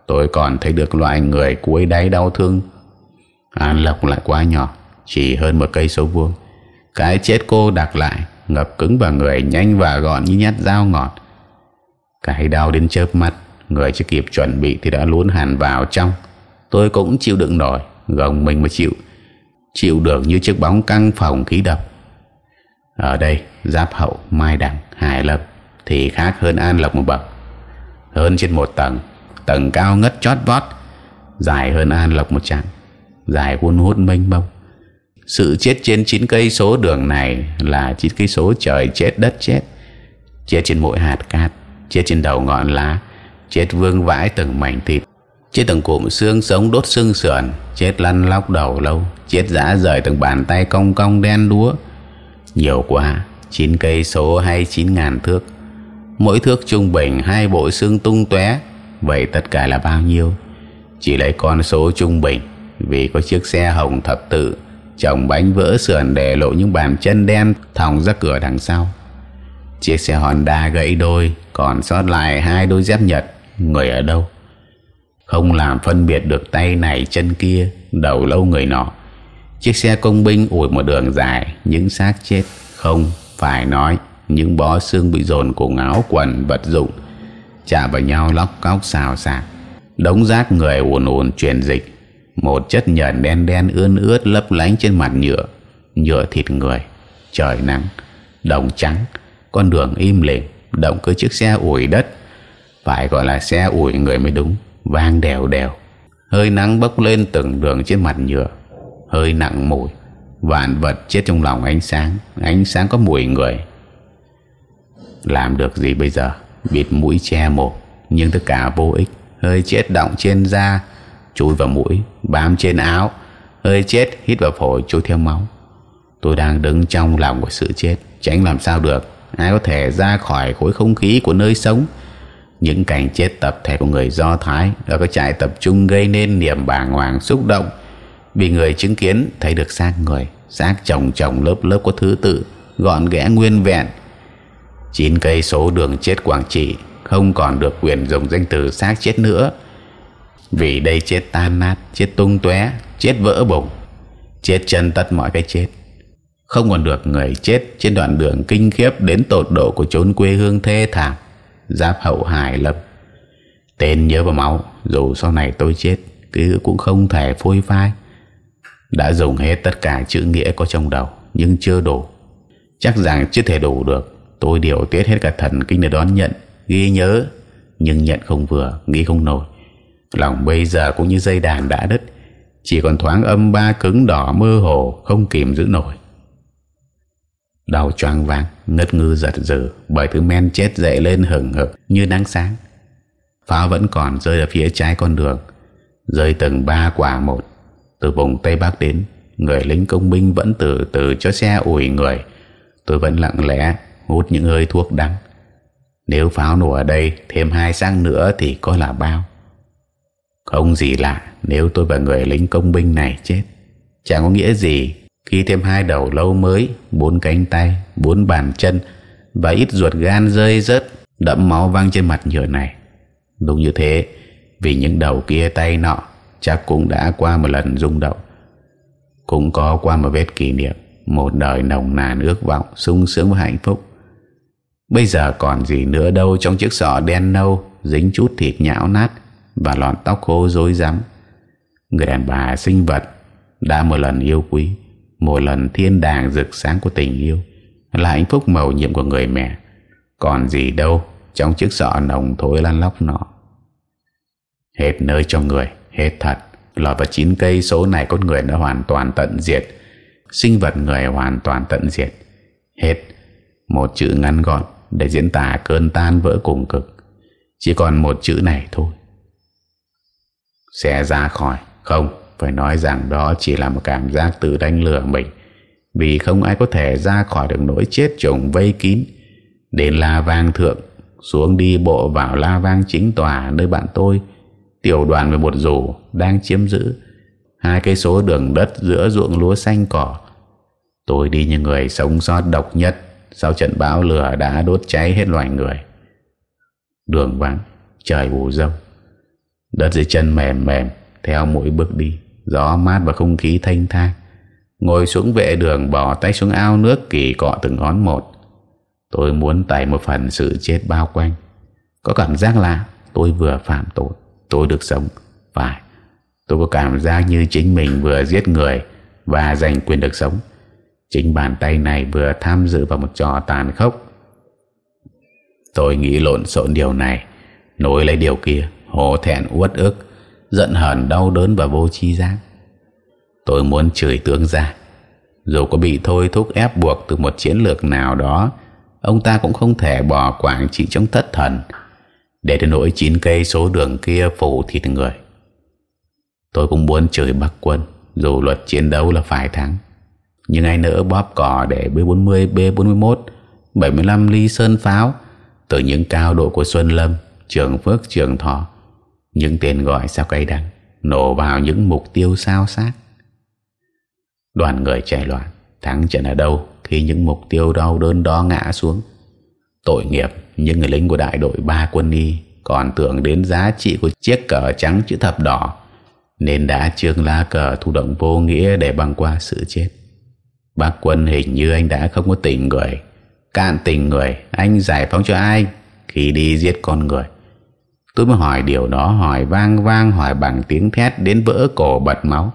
tôi còn thấy được loại người cuối đáy đau thương. An lộc lại quá nhỏ, chỉ hơn một cây số vuông cái chết cô đặt lại, ngập cứng vào người, nhanh và gọn như nhát dao ngọt. Cái đau đến chớp mắt, người chưa kịp chuẩn bị thì đã luôn hàn vào trong. Tôi cũng chịu đựng nổi, gồng mình mà chịu chịu được như chiếc bóng căng phòng khí đập. Ở đây, giáp hậu, mai đằng, hải lập, thì khác hơn an lộc một bậc. Hơn trên một tầng tầng cao ngất chót vót, dài hơn an lộc một chặng dài cuốn hút mênh mông sự chết trên chín cây số đường này là chín cây số trời chết đất chết. Chết trên mỗi hạt cát, chết trên đầu ngọn lá, chết vương vãi từng mảnh thịt, chết từng cụm xương sống đốt xương sườn, chết lăn lóc đầu lâu, chết rã rời từng bàn tay cong cong đen đúa. Nhiều quá, chín cây số hay chín ngàn thước. Mỗi thước trung bình hai bộ xương tung tóe, vậy tất cả là bao nhiêu? Chỉ lấy con số trung bình, vì có chiếc xe hồng thập tự chồng bánh vỡ sườn để lộ những bàn chân đen thòng ra cửa đằng sau. Chiếc xe Honda gãy đôi, còn sót lại hai đôi dép nhật. Người ở đâu? Không làm phân biệt được tay này, chân kia, đầu lâu người nọ. Chiếc xe công binh ủi một đường dài, những xác chết. Không phải nói những bó xương bị dồn cùng áo quần, vật dụng. Chạm vào nhau lóc cóc xào xạc. Đống rác người ùn ùn truyền dịch một chất nhờn đen đen ươn ướt lấp lánh trên mặt nhựa. Nhựa thịt người. Trời nắng. Đồng trắng. Con đường im lìm. Động cơ chiếc xe ủi đất. Phải gọi là xe ủi người mới đúng. Vang đèo đèo hơi nắng bốc lên từng đường trên mặt nhựa. Hơi nặng mùi. Vạn vật chết trong lòng ánh sáng. Ánh sáng có mùi người. Làm được gì bây giờ? Bịt mũi che mồm. Nhưng tất cả vô ích. Hơi chết động trên da chui vào mũi, bám trên áo. Hơi chết, hít vào phổi, chui theo máu. Tôi đang đứng trong lòng của sự chết, tránh làm sao được. Ai có thể ra khỏi khối không khí của nơi sống? Những cảnh chết tập thể của người Do Thái ở các trại tập trung gây nên niềm bàng hoàng, xúc động. Vì người chứng kiến, thấy được xác người, xác chồng chồng lớp lớp có thứ tự, gọn ghẽ nguyên vẹn. Chín cây số đường chết Quảng Trị không còn được quyền dùng danh từ xác chết nữa vì đây chết tan nát, chết tung tóe, chết vỡ bụng, chết chân tất mọi cái chết. Không còn được người chết trên đoạn đường kinh khiếp đến tột độ của chốn quê hương thê thảm, giáp hậu hải lập tên nhớ vào máu, dù sau này tôi chết, cứ cũng không thể phôi phai. Đã dùng hết tất cả chữ nghĩa có trong đầu, nhưng chưa đủ. Chắc rằng chưa thể đủ được. Tôi điều tiết hết cả thần kinh để đón nhận, ghi nhớ, nhưng nhận không vừa, nghĩ không nổi lòng bây giờ cũng như dây đàn đã đứt. Chỉ còn thoáng âm ba cứng đỏ mơ hồ, không kìm giữ nổi. Đau choáng váng, ngất ngư giật dữ bởi thứ men chết dậy lên hừng hực như nắng sáng. Pháo vẫn còn rơi ở phía trái con đường, rơi từng ba quả một. Từ vùng tây bắc đến, người lính công binh vẫn từ từ cho xe ủi người. Tôi vẫn lặng lẽ hút những hơi thuốc đắng. Nếu pháo nổ ở đây, thêm hai sang nữa thì có là bao? Không gì lạ, nếu tôi và người lính công binh này chết chẳng có nghĩa gì khi thêm hai đầu lâu mới, bốn cánh tay, bốn bàn chân và ít ruột gan rơi rớt, đẫm máu văng trên mặt nhựa này. Đúng như thế, vì những đầu kia tay nọ chắc cũng đã qua một lần rung động. Cũng có qua một vết kỷ niệm, một đời nồng nàn ước vọng, sung sướng và hạnh phúc. Bây giờ còn gì nữa đâu trong chiếc sọ đen nâu, dính chút thịt nhão nát và lọn tóc khô rối rắm. Người đàn bà sinh vật đã một lần yêu quý, một lần thiên đàng rực sáng của tình yêu, là hạnh phúc màu nhiệm của người mẹ. Còn gì đâu, trong chiếc sọ nồng thối lăn lóc nọ. Hết nơi cho người, hết thật. Lọt vào chín cây số này con người đã hoàn toàn tận diệt. Sinh vật người hoàn toàn tận diệt. Hết. Một chữ ngắn gọn để diễn tả cơn tan vỡ cùng cực. Chỉ còn một chữ này thôi sẽ ra khỏi. Không, phải nói rằng đó chỉ là một cảm giác tự đánh lừa mình. Vì không ai có thể ra khỏi được nỗi chết chồng vây kín. Đến la vang thượng, xuống đi bộ vào la vang chính tòa nơi bạn tôi, tiểu đoàn 11 rủ đang chiếm giữ hai cây số đường đất giữa ruộng lúa xanh cỏ. Tôi đi như người sống sót độc nhất sau trận bão lửa đã đốt cháy hết loài người. Đường vắng, trời bù rông đất dưới chân mềm mềm, theo mỗi bước đi, gió mát và không khí thanh thang. Ngồi xuống vệ đường, bỏ tay xuống ao nước kỳ cọ từng ngón một. Tôi muốn tẩy một phần sự chết bao quanh. Có cảm giác là tôi vừa phạm tội, tôi được sống. Phải, tôi có cảm giác như chính mình vừa giết người và giành quyền được sống. Chính bàn tay này vừa tham dự vào một trò tàn khốc. Tôi nghĩ lộn xộn điều này, nối lấy điều kia hổ thẹn uất ức, giận hờn, đau đớn và vô tri giác. Tôi muốn chửi tướng ra. Dù có bị thôi thúc ép buộc từ một chiến lược nào đó, ông ta cũng không thể bỏ quảng trị trong thất thần. Để đến nỗi chín cây số đường kia phủ thịt người. Tôi cũng muốn chửi bắc quân, dù luật chiến đấu là phải thắng. Nhưng ai nỡ bóp cò để b 40 b 41 75 ly sơn pháo từ những cao độ của xuân lâm, trường phước, trường thọ những tên gọi sao cay đắng, nổ vào những mục tiêu sao xác đoàn người chạy loạn, thắng trận ở đâu khi những mục tiêu đau đớn đó ngã xuống? Tội nghiệp những người lính của đại đội ba quân y còn tưởng đến giá trị của chiếc cờ trắng chữ thập đỏ, nên đã trương lá cờ thu động vô nghĩa để băng qua sự chết. Bác quân hình như anh đã không có tình người. Cạn tình người, anh giải phóng cho ai khi đi giết con người? Tôi mới hỏi điều đó, hỏi vang vang, hỏi bằng tiếng thét đến vỡ cổ bật máu.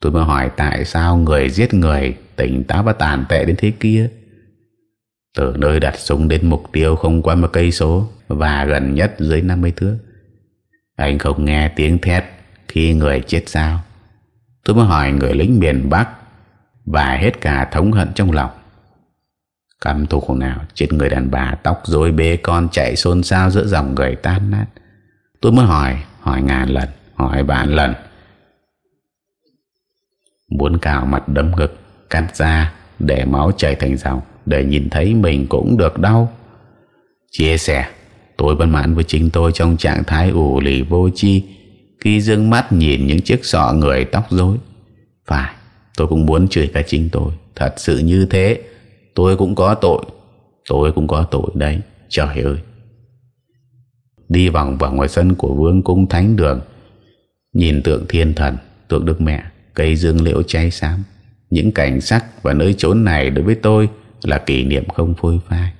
Tôi mới hỏi tại sao người giết người, tỉnh táo và tàn tệ đến thế kia. Từ nơi đặt súng đến mục tiêu không qua một cây số, và gần nhất dưới 50 thước. Anh không nghe tiếng thét khi người chết sao? Tôi mới hỏi người lính miền Bắc, và hết cả thống hận trong lòng căm thù khổ nào chết người đàn bà tóc rối bê con chạy xôn xao giữa dòng người tan nát tôi mới hỏi hỏi ngàn lần hỏi vạn lần muốn cào mặt đấm ngực cắt ra để máu chảy thành dòng để nhìn thấy mình cũng được đau chia sẻ Tôi bất mãn với chính tôi trong trạng thái ủ lì vô chi khi dương mắt nhìn những chiếc sọ người tóc rối. Phải, tôi cũng muốn chửi cả chính tôi. Thật sự như thế, tôi cũng có tội. Tôi cũng có tội đấy, trời ơi. Đi vòng vào ngoài sân của vương cung thánh đường, nhìn tượng thiên thần, tượng đức mẹ, cây dương liễu cháy xám. Những cảnh sắc và nơi chốn này đối với tôi là kỷ niệm không phôi phai.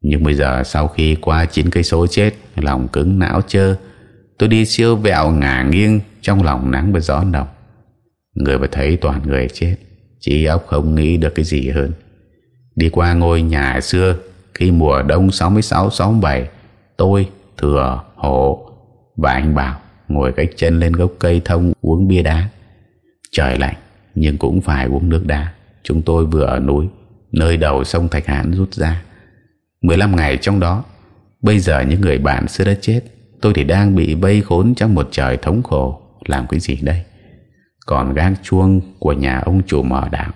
Nhưng bây giờ sau khi qua chín cây số chết, lòng cứng não chơ, tôi đi siêu vẹo ngả nghiêng trong lòng nắng và gió nồng. Người mà thấy toàn người chết, chỉ óc không nghĩ được cái gì hơn. Đi qua ngôi nhà xưa khi mùa đông 66-67, tôi, Thừa, Hộ và anh Bảo ngồi cách chân lên gốc cây thông uống bia đá. Trời lạnh nhưng cũng phải uống nước đá. Chúng tôi vừa ở núi, nơi đầu sông Thạch Hãn rút ra. 15 ngày trong đó, bây giờ những người bạn xưa đã chết, tôi thì đang bị vây khốn trong một trời thống khổ. Làm cái gì đây? Còn gác chuông của nhà ông chủ mở đạo.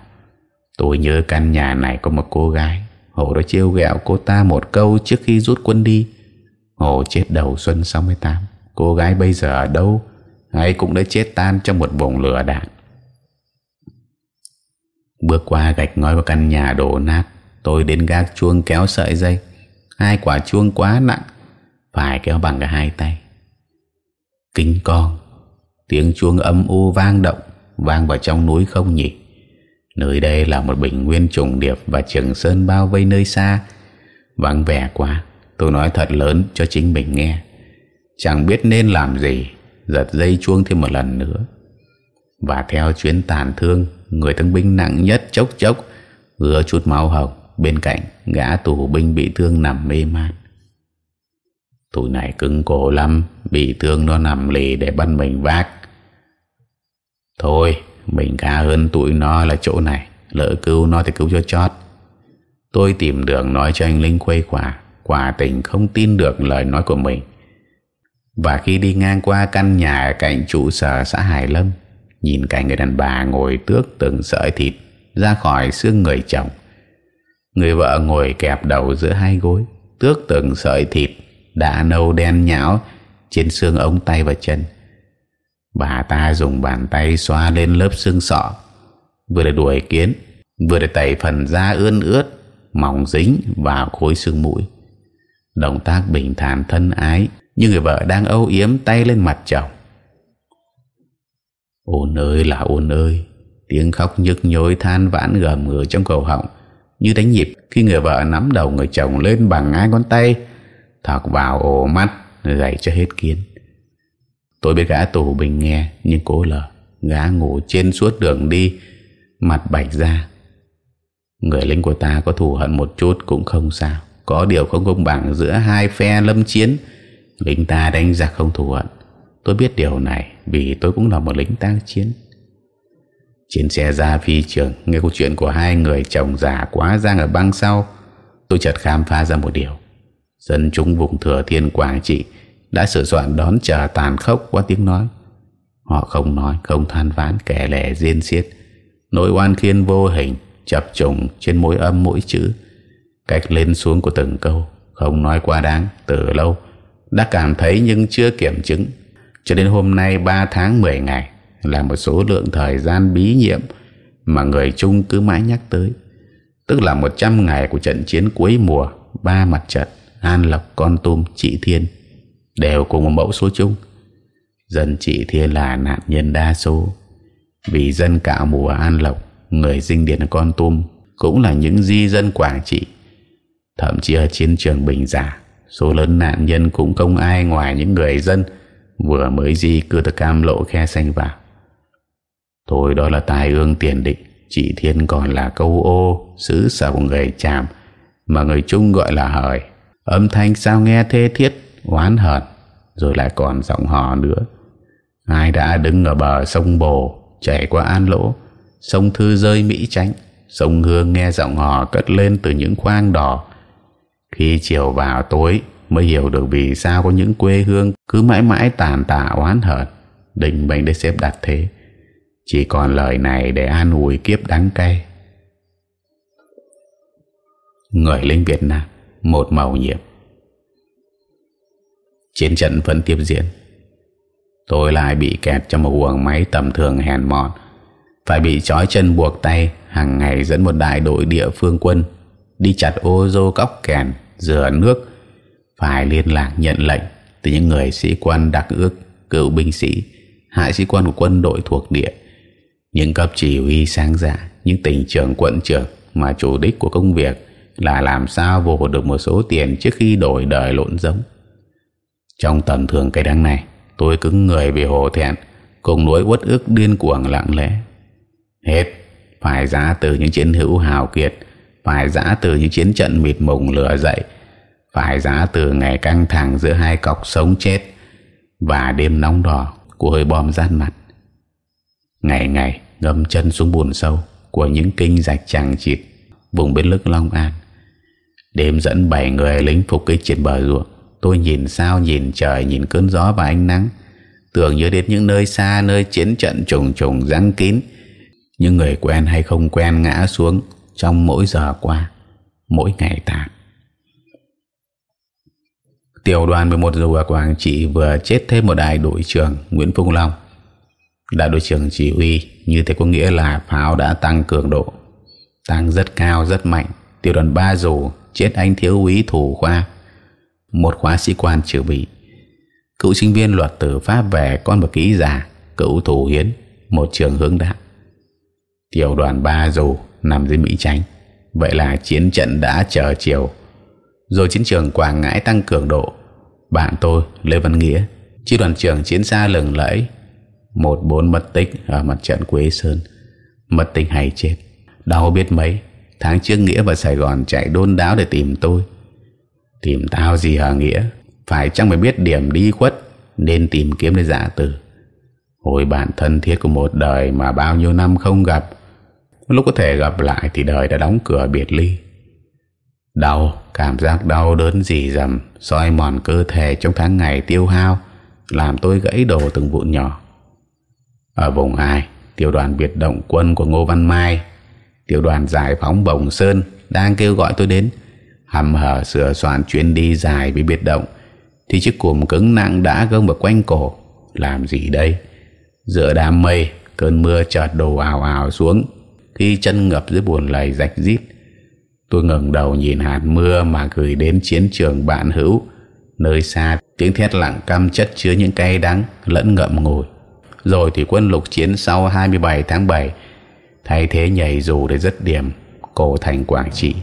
Tôi nhớ căn nhà này có một cô gái. Hồ đã trêu ghẹo cô ta một câu trước khi rút quân đi. Hồ chết đầu xuân 68. Cô gái bây giờ ở đâu? Hay cũng đã chết tan trong một vùng lửa đạn. Bước qua gạch ngói vào căn nhà đổ nát, Tôi đến gác chuông kéo sợi dây Hai quả chuông quá nặng, Phải kéo bằng cả hai tay Kính con, Tiếng chuông âm u vang động, Vang vào trong núi không nhỉ Nơi đây là một bình nguyên trùng điệp Và trường sơn bao vây nơi xa. Vắng vẻ quá, Tôi nói thật lớn cho chính mình nghe. Chẳng biết nên làm gì, Giật dây chuông thêm một lần nữa. Và theo chuyến tàn thương, Người thương binh nặng nhất chốc chốc gứa chút máu hồng Bên cạnh gã tù binh bị thương nằm mê man. Tụi này cứng cổ lắm, Bị thương nó nằm lì để bắt mình vác. Thôi mình khá hơn tụi nó là chỗ này. Lỡ cứu nó thì cứu cho chót. Tôi tìm đường nói cho anh Linh khuây quả Quả tình không tin được lời nói của mình. Và khi đi ngang qua căn nhà cạnh trụ sở xã Hải Lâm, Nhìn cảnh người đàn bà ngồi tước từng sợi thịt ra khỏi xương người chồng. Người vợ ngồi kẹp đầu giữa hai gối, Tước từng sợi thịt Đã nâu đen nhão Trên xương ống tay và chân. Bà ta dùng bàn tay xoa lên lớp xương sọ, Vừa để đuổi kiến, Vừa để tẩy phần da ươn ướt, Mỏng dính vào khối xương mũi. Động tác bình thản thân ái Như người vợ đang âu yếm tay lên mặt chồng. Ôn ơi là ôn ơi, Tiếng khóc nhức nhối than vãn gầm ngửa trong cầu họng, Như đánh nhịp khi người vợ nắm đầu người chồng lên bằng hai ngón tay, Thọc vào ổ mắt Gãy cho hết kiến. Tôi biết gã tù bình nghe Nhưng cố lờ. Gã ngủ trên suốt đường đi, Mặt bạch ra Người lính của ta có thù hận một chút cũng không sao. Có điều không công bằng giữa hai phe lâm chiến. Lính ta đánh giặc không thù hận. Tôi biết điều này Vì tôi cũng là một lính tác chiến. Trên xe ra phi trường, Nghe câu chuyện của hai người chồng già quá giang ở băng sau, Tôi chợt khám phá ra một điều. Dân chúng vùng thừa thiên Quảng Trị đã sửa soạn đón chờ tàn khốc qua tiếng nói. Họ không nói Không than ván kẻ lẻ riêng xiết. Nỗi oan khiên vô hình Chập trùng trên mỗi âm mỗi chữ. Cách lên xuống của từng câu Không nói quá đáng Từ lâu. Đã cảm thấy nhưng chưa kiểm chứng. Cho đến hôm nay 3 tháng 10 ngày là một số lượng thời gian bí nhiệm mà người Trung cứ mãi nhắc tới. Tức là 100 ngày của trận chiến cuối mùa, ba mặt trận, An Lộc, Con Tum, Trị Thiên, đều cùng một mẫu số chung. Dân Trị Thiên là nạn nhân đa số. Vì dân cả mùa An Lộc, người dinh điển Con Tum cũng là những di dân Quảng Trị. Thậm chí ở chiến trường Bình Giả, số lớn nạn nhân cũng không ai ngoài những người dân vừa mới di cư từ cam lộ khe xanh vào. Thôi đó là tài ương tiền định Chị Thiên còn là câu ô Xứ sở của người chàm Mà người Trung gọi là hời Âm thanh sao nghe thê thiết Oán hận, Rồi lại còn giọng hò nữa. Ai đã đứng ở bờ sông Bồ, chảy qua An Lỗ, Sông Thư rơi Mỹ Tránh Sông Hương nghe giọng hò cất lên từ những khoang đỏ Khi chiều vào tối, Mới hiểu được vì sao có những quê hương Cứ mãi mãi tàn tạ oán hận, Định mệnh để xếp đặt thế. Chỉ còn lời này để an ủi kiếp đắng cay. Người lính Việt Nam, Một màu nhiệm chiến trận vẫn tiếp diễn. Tôi lại bị kẹt trong một quần máy tầm thường hèn mọn. Phải bị trói chân buộc tay, hàng ngày dẫn một đại đội địa phương quân đi chặt ô dô cóc kèn, rửa nước, phải liên lạc nhận lệnh từ những người sĩ quan đặc ước, cựu binh sĩ hạ sĩ quan của quân đội thuộc địa. Những cấp chỉ huy sáng dạ những tỉnh trưởng, quận trưởng mà chủ đích của công việc là làm sao vô được một số tiền trước khi đổi đời lộn giống trong tầm thường cái đắng này, tôi cứng người vì hồ thẹn, cùng nỗi uất ức điên cuồng lặng lẽ. Hết, phải giá từ những chiến hữu hào kiệt, phải giá từ những chiến trận mịt mùng lửa dậy, phải giá từ ngày căng thẳng giữa hai cọc sống chết và đêm nóng đỏ của hơi bom rát mặt. Ngày ngày ngâm chân xuống buồn sâu của những kinh rạch chẳng chịt, vùng bên lức Long An. Đêm dẫn bảy người lính phục kích trên bờ ruộng tôi nhìn sao nhìn trời, nhìn cơn gió và ánh nắng. Tưởng nhớ đến những nơi xa, nơi chiến trận trùng trùng răng kín. Những người quen hay không quen ngã xuống trong mỗi giờ qua, mỗi ngày tàn tiểu đoàn 11 dù ở Quảng Trị vừa chết thêm một đại đội trưởng Nguyễn Phung Long. Đại đội trưởng chỉ huy, như thế có nghĩa là pháo đã tăng cường độ, tăng rất cao, rất mạnh. Tiểu đoàn 3 dù chết anh thiếu úy thủ khoa một khóa sĩ quan trừ bị. Cựu sinh viên luật tử pháp về con một ký già cựu thủ hiến một trường hướng đạo tiểu đoàn ba dù nằm dưới Mỹ tránh, vậy là chiến trận đã chờ chiều. Rồi chiến trường Quảng Ngãi tăng cường độ. Bạn tôi Lê Văn Nghĩa chi đoàn trưởng chiến xa lừng lẫy. Một bốn mất tích ở mặt trận Quế Sơn. Mất tích hay chết. Đau biết mấy tháng trước Nghĩa và Sài Gòn chạy đôn đáo để tìm tôi tìm tao gì hả Nghĩa? Phải chăng mày biết điểm đi khuất nên tìm kiếm để giả từ hồi bạn thân thiết của một đời mà bao nhiêu năm không gặp, lúc có thể gặp lại thì đời đã đóng cửa biệt ly. Đau, cảm giác đau đớn dì dầm, soi mòn cơ thể trong tháng ngày tiêu hao, làm tôi gãy đổ từng vụn nhỏ. Ở vùng 2 tiểu đoàn biệt động quân của Ngô Văn Mai, tiểu đoàn giải phóng Bồng Sơn đang kêu gọi tôi đến hầm hở sửa soạn chuyến đi dài bị biệt động, thì chiếc cùm cứng nặng đã gông vào quanh cổ. Làm gì đây? Giữa đám mây, cơn mưa chợt đổ ào ào xuống, khi chân ngập dưới buồn lầy rạch rít. Tôi ngẩng đầu nhìn hạt mưa mà gửi đến chiến trường bạn hữu, nơi xa tiếng thét lặng căm chất chứa những cay đắng lẫn ngậm ngùi. Rồi thì quân lục chiến sau 27 tháng 7 thay thế nhảy dù để dứt điểm, cổ thành Quảng Trị.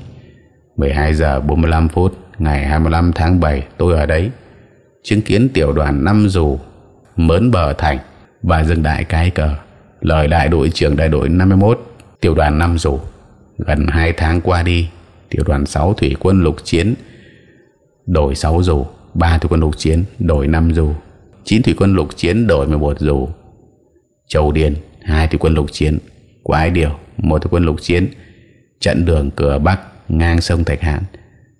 12 giờ 45 phút, ngày 25 tháng 7 tôi ở đấy. Chứng kiến tiểu đoàn năm dù mớn bờ thành và dừng đại cái cờ. Lời đại đội trưởng đại đội 51 tiểu đoàn năm dù. Gần hai tháng qua đi, tiểu đoàn 6 thủy quân lục chiến đổi 6 dù, ba thủy quân lục chiến đổi 5 dù. 9 thủy quân lục chiến đổi 11 dù. Châu Điền, hai thủy quân lục chiến, Quái Điều, một thủy quân lục chiến. Trận đường cửa Bắc ngang sông Thạch Hãn.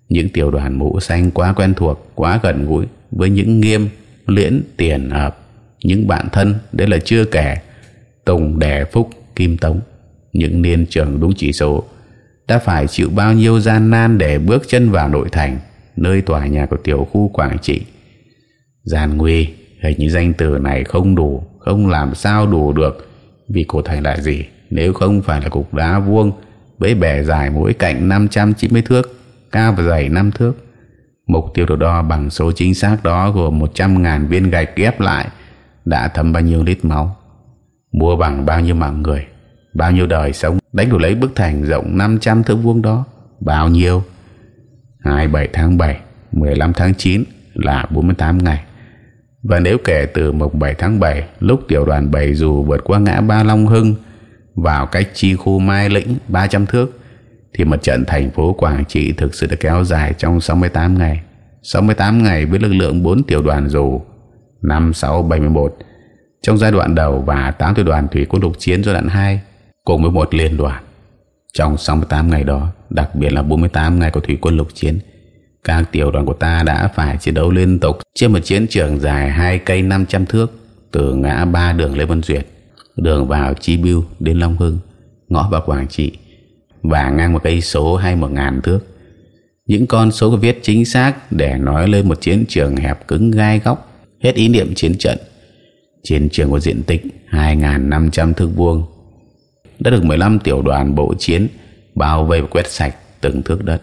Những tiểu đoàn mũ xanh quá quen thuộc, quá gần gũi với những nghiêm, liễn, tiền hợp. Những bạn thân, đấy là chưa kể, Tùng Đẻ Phúc, Kim Tống. Những niên trưởng đúng chỉ số. Đã phải chịu bao nhiêu gian nan để bước chân vào nội thành, nơi tòa nhà của tiểu khu Quảng Trị. Gian nguy, hình như danh từ này không đủ, không làm sao đủ được. Vì cổ thành là gì? Nếu không phải là cục đá vuông với bề dài mỗi cạnh 590 thước, cao và dày 5 thước. Mục tiêu được đo bằng số chính xác đó gồm 100.000 viên gạch ghép lại đã thấm bao nhiêu lít máu, mua bằng bao nhiêu mạng người, bao nhiêu đời sống, đánh đủ lấy bức thành rộng 500 thước vuông đó, bao nhiêu? 27 tháng 7 15 tháng 9 là 48 ngày. Và nếu kể từ mùng 7 tháng 7 lúc tiểu đoàn 7 dù vượt qua ngã Ba Long Hưng vào cách chi khu Mai Lĩnh 300 thước thì mặt trận thành phố Quảng Trị thực sự đã kéo dài trong 68 ngày. 68 ngày với lực lượng 4 tiểu đoàn dù 5, 6, 71 trong giai đoạn đầu và 8 tiểu đoàn thủy quân lục chiến giai đoạn 2 cùng với một liên đoàn. Trong 68 ngày đó đặc biệt là 48 ngày của thủy quân lục chiến các tiểu đoàn của ta đã phải chiến đấu liên tục trên một chiến trường dài hai cây 500 thước từ ngã ba đường Lê Văn Duyệt đường vào Chi Biêu đến Long Hưng, ngõ vào Quảng Trị và ngang một cây số hay một ngàn thước. Những con số viết chính xác để nói lên một chiến trường hẹp cứng gai góc, hết ý niệm chiến trận. Chiến trường có diện tích 2.500 thước vuông, đã được 15 tiểu đoàn bộ chiến bao vây và quét sạch từng thước đất.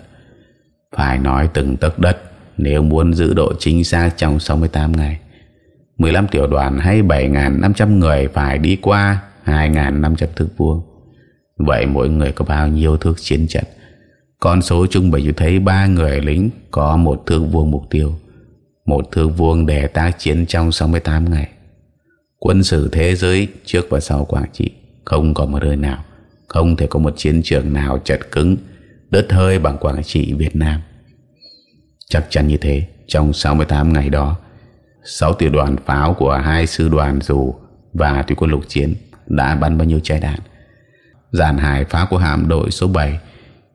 Phải nói từng tấc đất, nếu muốn giữ độ chính xác trong 68 ngày. 15 tiểu đoàn hay 7.500 người phải đi qua 2.500 thước vuông. Vậy mỗi người có bao nhiêu thước chiến trận? Con số trung bình cho thấy ba người lính có một thước vuông mục tiêu, một thước vuông để tác chiến trong 68 ngày. Quân sự thế giới trước và sau Quảng Trị không có một nơi nào, không thể có một chiến trường nào chật cứng, đứt hơi bằng Quảng Trị Việt Nam. Chắc chắn như thế, trong 68 ngày đó sáu tiểu đoàn pháo của hai sư đoàn dù và thủy quân lục chiến đã bắn bao nhiêu trái đạn. Giàn hải pháo của hạm đội số 7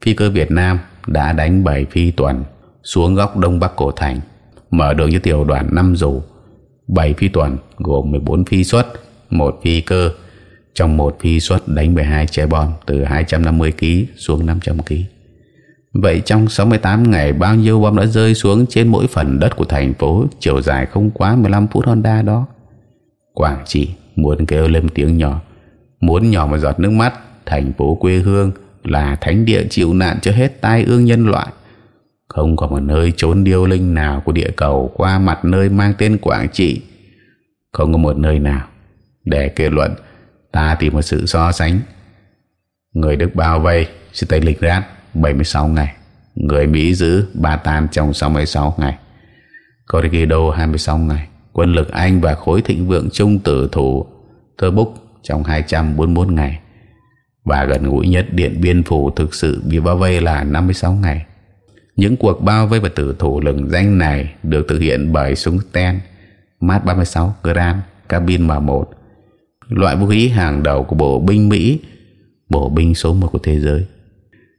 phi cơ Việt Nam đã đánh 7 phi tuần xuống góc đông bắc cổ thành mở đường cho tiểu đoàn 5 dù. 7 phi tuần gồm 14 phi xuất, một phi cơ. Trong một phi xuất đánh 12 trái bom từ 250 kg xuống 500 kg vậy trong 68 ngày, bao nhiêu bom đã rơi xuống trên mỗi phần đất của thành phố? Chiều dài không quá 15 phút Honda đó. Quảng Trị muốn kêu lên tiếng nhỏ. Muốn nhỏ một giọt nước mắt, thành phố quê hương là thánh địa chịu nạn cho hết tai ương nhân loại. Không có một nơi trốn điêu linh nào của địa cầu qua mặt nơi mang tên Quảng Trị. Không có một nơi nào để kết luận. Ta tìm một sự so sánh. Người Đức bao vây Stalingrad 76 ngày. Người Mỹ giữ Ba Tan trong 66 ngày. Corrigido 26 ngày. Quân lực Anh và khối thịnh vượng trung tử thủ Thơ Búc trong 241 ngày. Và gần gũi nhất Điện Biên Phủ thực sự bị bao vây là 56 ngày. Những cuộc bao vây và tử thủ lừng danh này được thực hiện bởi súng ten Mát 36 Grand, cabin M1 loại vũ khí hàng đầu của bộ binh Mỹ, bộ binh số 1 của thế giới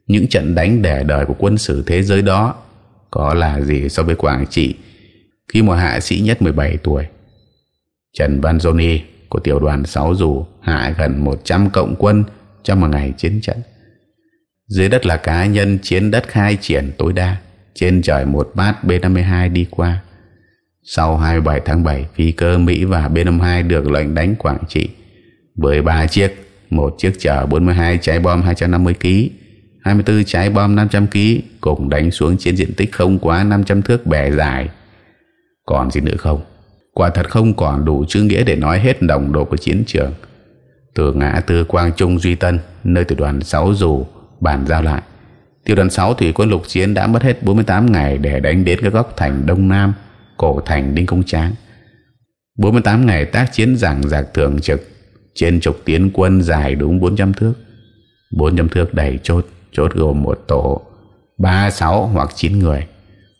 những trận đánh đẻ đời của quân sự thế giới đó có là gì so với Quảng Trị khi một hạ sĩ nhất 17 tuổi? Trần Văn Johnny của tiểu đoàn 6 dù hạ gần 100 cộng quân trong một ngày chiến trận. Dưới đất là cá nhân chiến đất khai triển tối đa, trên trời một bát B-52 đi qua. Sau 27 tháng 7 phi cơ Mỹ và B-52 được lệnh đánh Quảng Trị với ba chiếc, một chiếc chở 42 trái bom 250 kg 24 trái bom 500 kg cùng đánh xuống trên diện tích không quá 500 thước bề dài. Còn gì nữa không? Quả thật không còn đủ chữ nghĩa để nói hết đồng độ của chiến trường. Từ ngã tư Quang Trung Duy Tân, nơi tiểu đoàn 6 dù bàn giao lại. Tiểu đoàn 6 thủy quân lục chiến đã mất hết 48 ngày để đánh đến các góc thành Đông Nam, cổ thành Đinh Công Tráng. 48 ngày tác chiến giảng giặc thường trực, trên trục tiến quân dài đúng 400 thước. 400 thước đầy chốt chốt gồm một tổ 3, 6 hoặc 9 người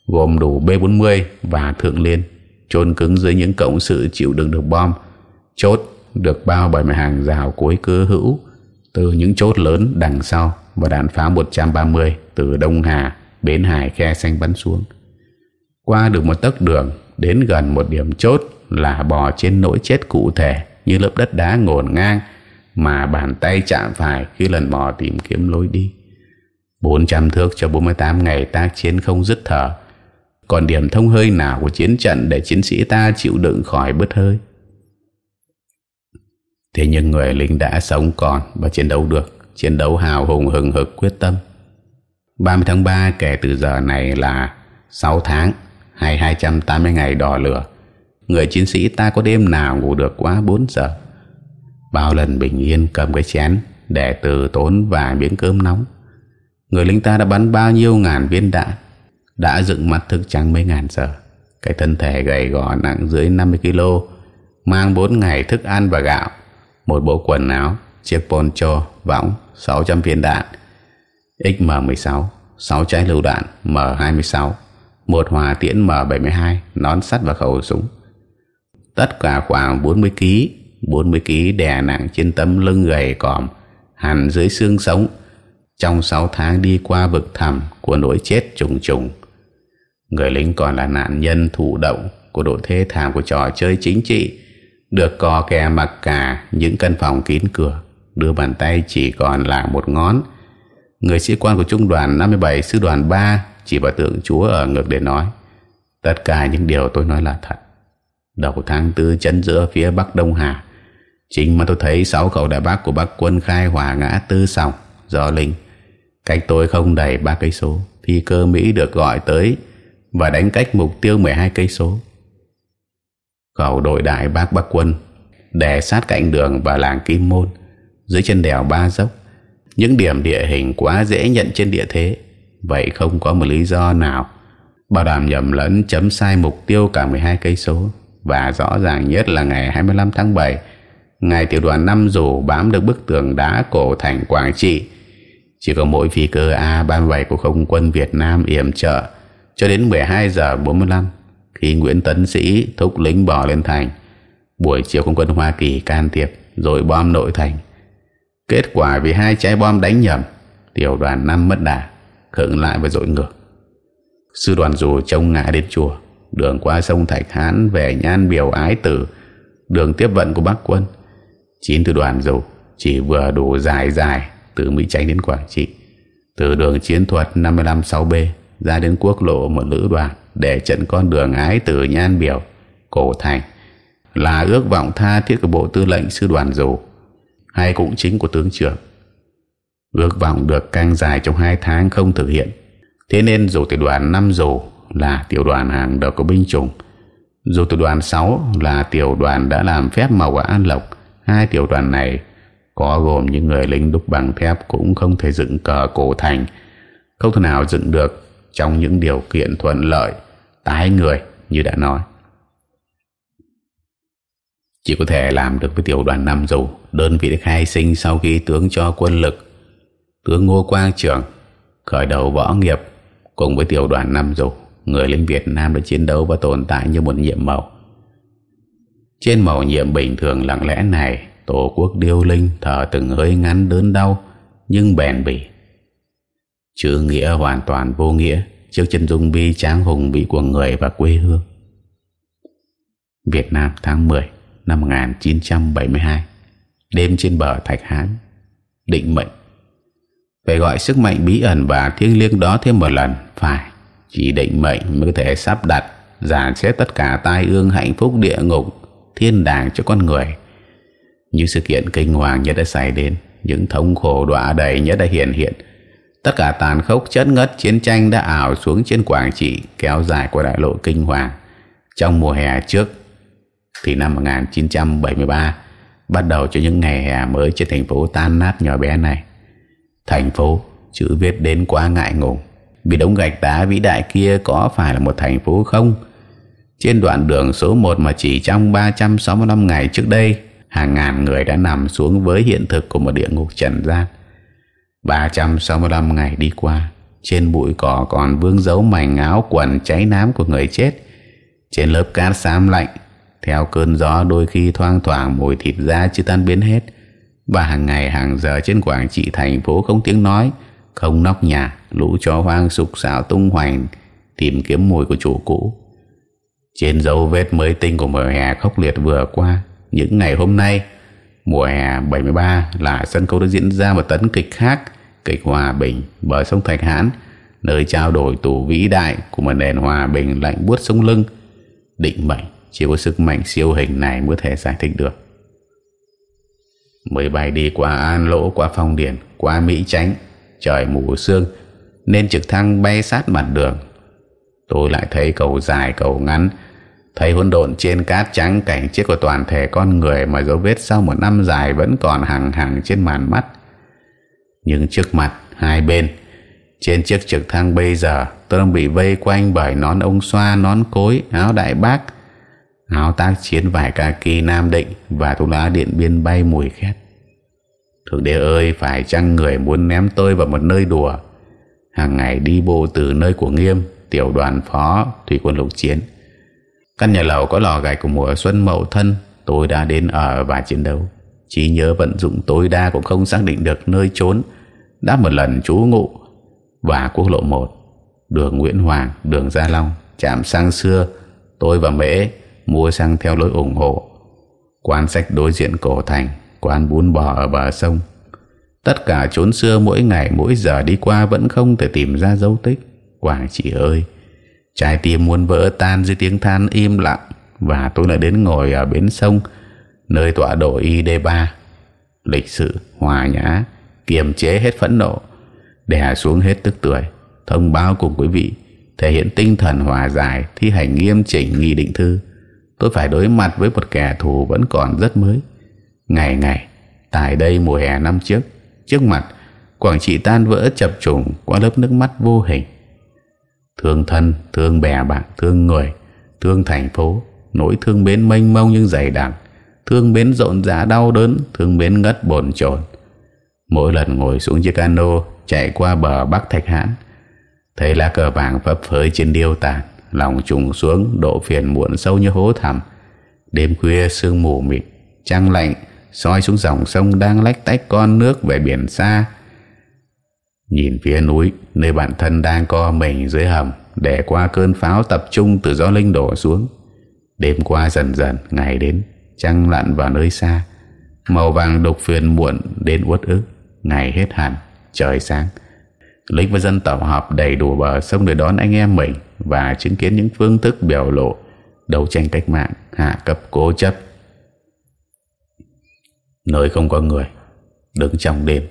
gồm đủ B-40 và thượng liên chôn cứng dưới những cộng sự chịu đựng được bom chốt được bao bởi một hàng rào cuối cơ hữu từ những chốt lớn đằng sau và đạn phá 130 từ Đông Hà Bến Hải khe xanh bắn xuống. Qua được một tấc đường đến gần một điểm chốt là bò trên nỗi chết cụ thể như lớp đất đá ngổn ngang mà bàn tay chạm phải khi lần mò tìm kiếm lối đi. 400 thước cho 48 ngày tác chiến không dứt thở. Còn điểm thông hơi nào của chiến trận để chiến sĩ ta chịu đựng khỏi bứt hơi? Thế nhưng người lính đã sống còn và chiến đấu được, chiến đấu hào hùng hừng hực quyết tâm. 30 tháng 3 kể từ giờ này là 6 tháng, hay 280 ngày đỏ lửa. Người chiến sĩ ta có đêm nào ngủ được quá 4 giờ? Bao lần bình yên cầm cái chén để từ tốn vài miếng cơm nóng người lính ta đã bắn bao nhiêu ngàn viên đạn, đã dựng mặt thức trắng mấy ngàn giờ. Cái thân thể gầy gò nặng dưới 50 kg mang 4 ngày thức ăn và gạo, một bộ quần áo, chiếc poncho võng 600 viên đạn XM16 6 trái lưu đạn M26 một hòa tiễn M72 nón sắt và khẩu súng. Tất cả khoảng 40 kg 40 kg đè nặng trên tấm lưng gầy còm hẳn dưới xương sống trong 6 tháng đi qua vực thẳm của nỗi chết trùng trùng, người lính còn là nạn nhân thụ động của độ thế thảm của trò chơi chính trị, được cò kè mặc cả những căn phòng kín cửa, đưa bàn tay chỉ còn là một ngón. Người sĩ quan của trung đoàn 57 sư đoàn 3 chỉ vào tượng chúa ở ngực để nói, tất cả những điều tôi nói là thật. Đầu tháng tư chấn giữa phía bắc đông hà, chính mà tôi thấy sáu khẩu đại bác của bắc quân khai hỏa ngã tư sòng do linh cách tôi không đầy ba cây số phi cơ mỹ được gọi tới và đánh cách mục tiêu 12 cây số. Khẩu đội đại bác bắc quân đè sát cạnh đường và làng kim môn, dưới chân đèo ba dốc. Những điểm địa hình quá dễ nhận trên địa thế, vậy không có một lý do nào bảo đảm nhầm lẫn chấm sai mục tiêu cả 12 cây số. Và rõ ràng nhất là ngày 25 tháng 7 ngày tiểu đoàn 5 rủ bám được bức tường đá cổ thành Quảng Trị chỉ có mỗi phi cơ A-37 của không quân Việt Nam yểm trợ. Cho đến 12 giờ 45 khi Nguyễn Tấn Sĩ thúc lính bỏ lên thành, buổi chiều không quân Hoa Kỳ can thiệp, rồi bom nội thành. Kết quả vì hai trái bom đánh nhầm, tiểu đoàn 5 mất đà, khựng lại và dội ngược. Sư đoàn dù trông ngã đến chùa, đường qua sông Thạch Hán về nhan biểu ái tử, đường tiếp vận của Bắc quân, chín từ đoàn dù chỉ vừa đủ dài dài từ Mỹ tránh đến Quảng Trị. Từ đường chiến thuật 556b ra đến quốc lộ một lữ đoàn để trận con đường ái tử nhan biểu, cổ thành là ước vọng tha thiết của bộ tư lệnh sư đoàn dù, hay cũng chính của tướng trưởng. Ước vọng được càng dài trong hai tháng không thực hiện. Thế nên dù tiểu đoàn năm dù là tiểu đoàn hàng đầu của binh chủng, dù tiểu đoàn 6 là tiểu đoàn đã làm phép màu ở An Lộc, hai tiểu đoàn này có gồm những người lính đúc bằng thép cũng không thể dựng cờ cổ thành. Không thể nào dựng được trong những điều kiện thuận lợi, tái người, như đã nói. Chỉ có thể làm được với tiểu đoàn năm dù, đơn vị được khai sinh sau khi tướng cho quân lực, tướng Ngô Quang Trường, khởi đầu võ nghiệp cùng với tiểu đoàn năm dù. Người lính Việt Nam đã chiến đấu và tồn tại như một nhiệm màu. Trên màu nhiệm bình thường lặng lẽ này tổ quốc điêu linh thở từng hơi ngắn đớn đau, nhưng bền bỉ. Chữ nghĩa hoàn toàn vô nghĩa trước chân dung bi tráng hùng vĩ của người và quê hương. Việt Nam tháng 10 năm 1972 đêm trên bờ Thạch Hán, định mệnh. Phải gọi sức mạnh bí ẩn và thiêng liêng đó thêm một lần, phải. Chỉ định mệnh mới có thể sắp đặt, Giả xếp tất cả tai ương hạnh phúc địa ngục, thiên đàng cho con người những sự kiện kinh hoàng nhất đã xảy đến, những thống khổ đọa đầy nhất đã hiện hiện. Tất cả tàn khốc chất ngất, chiến tranh đã ảo xuống trên quảng trị, kéo dài qua đại lộ kinh hoàng. Trong mùa hè trước thì năm 1973 bắt đầu cho những ngày hè mới trên thành phố tan nát nhỏ bé này. Thành phố, chữ viết đến quá ngại ngùng. Vì đống gạch đá vĩ đại kia có phải là một thành phố không? Trên đoạn đường số 1 mà chỉ trong 365 ngày trước đây hàng ngàn người đã nằm xuống với hiện thực của một địa ngục trần gian. 365 ngày đi qua, trên bụi cỏ còn vương dấu mảnh áo quần cháy nám của người chết. Trên lớp cát xám lạnh, theo cơn gió đôi khi thoang thoảng mùi thịt da chưa tan biến hết. Và hàng ngày hàng giờ trên quảng trị thành phố không tiếng nói, không nóc nhà, lũ chó hoang sục sạo tung hoành, tìm kiếm mùi của chủ cũ. Trên dấu vết mới tinh của mùa hè khốc liệt vừa qua những ngày hôm nay, mùa hè 73 là sân khấu đã diễn ra một tấn kịch khác, kịch hòa bình bờ sông Thạch Hãn, nơi trao đổi tù vĩ đại của một nền hòa bình lạnh buốt sông lưng. Định mệnh, chỉ có sức mạnh siêu hình này mới thể giải thích được. Mới bay đi qua An Lỗ, qua Phong Điền, qua Mỹ Chánh, trời mù sương, nên trực thăng bay sát mặt đường. Tôi lại thấy cầu dài, cầu ngắn thấy hỗn độn trên cát trắng, cảnh chết của toàn thể con người mà dấu vết sau một năm dài vẫn còn hàng hàng trên màn mắt. Nhưng trước mặt, hai bên, trên chiếc trực thăng bây giờ, tôi đang bị vây quanh bởi nón ông xoa, nón cối, áo đại bác. Áo tác chiến vải kaki nam định và thuốc lá điện biên bay mùi khét. Thượng đế ơi, phải chăng người muốn ném tôi vào một nơi đùa? Hàng ngày đi bộ từ nơi của nghiêm, tiểu đoàn phó thủy quân lục chiến căn nhà lầu có lò gạch của mùa xuân mậu thân. Tôi đã đến ở và chiến đấu. Chỉ nhớ vận dụng tối đa cũng không xác định được nơi trốn. Đã một lần trú ngụ và quốc lộ 1 đường Nguyễn Hoàng, đường Gia Long, chạm sang xưa. Tôi và mễ mua xăng theo lối ủng hộ. Quán sách đối diện cổ thành, quán bún bò ở bờ sông. Tất cả trốn xưa mỗi ngày, mỗi giờ đi qua vẫn không thể tìm ra dấu tích. Quảng chị ơi! Trái tim muốn vỡ tan dưới tiếng than im lặng, và tôi lại đến ngồi ở bến sông, nơi tọa độ ID 3 lịch sự, hòa nhã, kiềm chế hết phẫn nộ, đè xuống hết tức tuổi thông báo cùng quý vị, thể hiện tinh thần hòa giải, thi hành nghiêm chỉnh nghị định thư. Tôi phải đối mặt với một kẻ thù vẫn còn rất mới. Ngày ngày, tại đây mùa hè năm trước trước mặt, quảng trị tan vỡ chập trùng qua lớp nước mắt vô hình thương thân, thương bè bạn, thương người, thương thành phố. Nỗi thương bến mênh mông nhưng dày đặc. Thương bến rộn rã đau đớn, thương bến ngất bồn chồn. Mỗi lần ngồi xuống chiếc cano, chạy qua bờ bắc thạch hãn, thấy lá cờ vàng phấp phới trên điêu tàn, lòng trùng xuống, độ phiền muộn sâu như hố thẳm. Đêm khuya sương mù mịt, trăng lạnh, soi xuống dòng sông đang lách tách con nước về biển xa nhìn phía núi, nơi bản thân đang co mình dưới hầm, để qua cơn pháo tập trung từ gió linh đổ xuống. Đêm qua dần dần, ngày đến, trăng lặn vào nơi xa. Màu vàng đục phiền muộn đến uất ức, ngày hết hẳn, trời sáng. Lính và dân tập hợp đầy đủ bờ sông để đón anh em mình và chứng kiến những phương thức biểu lộ, đấu tranh cách mạng, hạ cấp cố chấp. Nơi không có người, đứng trong đêm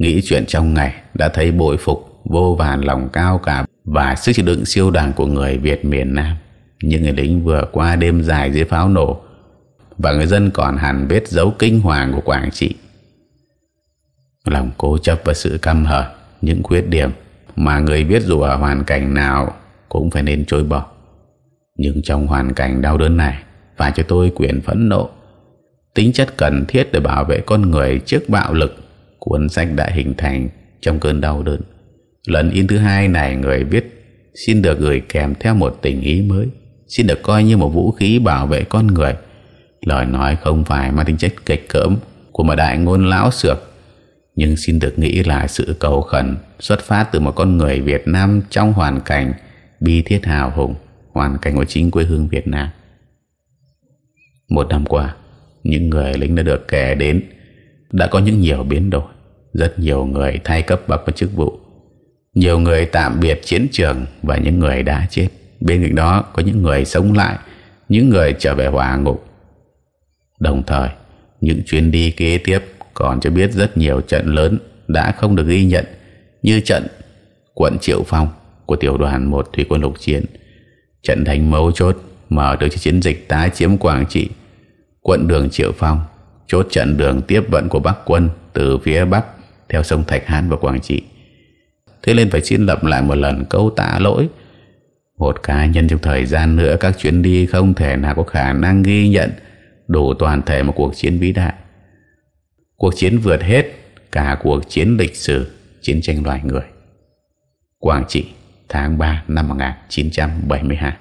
nghĩ chuyện trong ngày đã thấy bội phục, vô vàn lòng cao cả và sức chịu đựng siêu đẳng của người Việt miền Nam. Nhưng người lính vừa qua đêm dài dưới pháo nổ và người dân còn hẳn vết dấu kinh hoàng của Quảng Trị. Lòng cố chấp và sự căm hờn những khuyết điểm mà người biết dù ở hoàn cảnh nào cũng phải nên trôi bỏ. Nhưng trong hoàn cảnh đau đớn này, phải cho tôi quyền phẫn nộ, tính chất cần thiết để bảo vệ con người trước bạo lực cuốn sách đã hình thành trong cơn đau đớn. Lần in thứ hai này người viết, xin được gửi kèm theo một tình ý mới, xin được coi như một vũ khí bảo vệ con người. Lời nói không phải mang tính chất kịch cỡm của một đại ngôn lão sược nhưng xin được nghĩ là sự cầu khẩn xuất phát từ một con người Việt Nam trong hoàn cảnh bi thiết hào hùng, hoàn cảnh của chính quê hương Việt Nam. Một năm qua, những người lính đã được kể đến đã có những nhiều biến đổi. Rất nhiều người thay cấp bậc và chức vụ. Nhiều người tạm biệt chiến trường và những người đã chết. Bên cạnh đó, có những người sống lại, những người trở về hòa ngục. Đồng thời, những chuyến đi kế tiếp còn cho biết rất nhiều trận lớn đã không được ghi nhận như trận quận Triệu Phong của tiểu đoàn một thủy quân lục chiến. Trận thành mấu chốt mở được chiến dịch tái chiếm Quảng Trị, quận đường Triệu Phong chốt trận đường tiếp vận của Bắc quân từ phía Bắc theo sông Thạch Hán và Quảng Trị. Thế nên phải xin lập lại một lần câu tạ lỗi. Một cá nhân trong thời gian nữa, các chuyến đi không thể nào có khả năng ghi nhận đủ toàn thể một cuộc chiến vĩ đại. Cuộc chiến vượt hết cả cuộc chiến lịch sử, chiến tranh loài người. Quảng Trị, tháng 3 năm 1972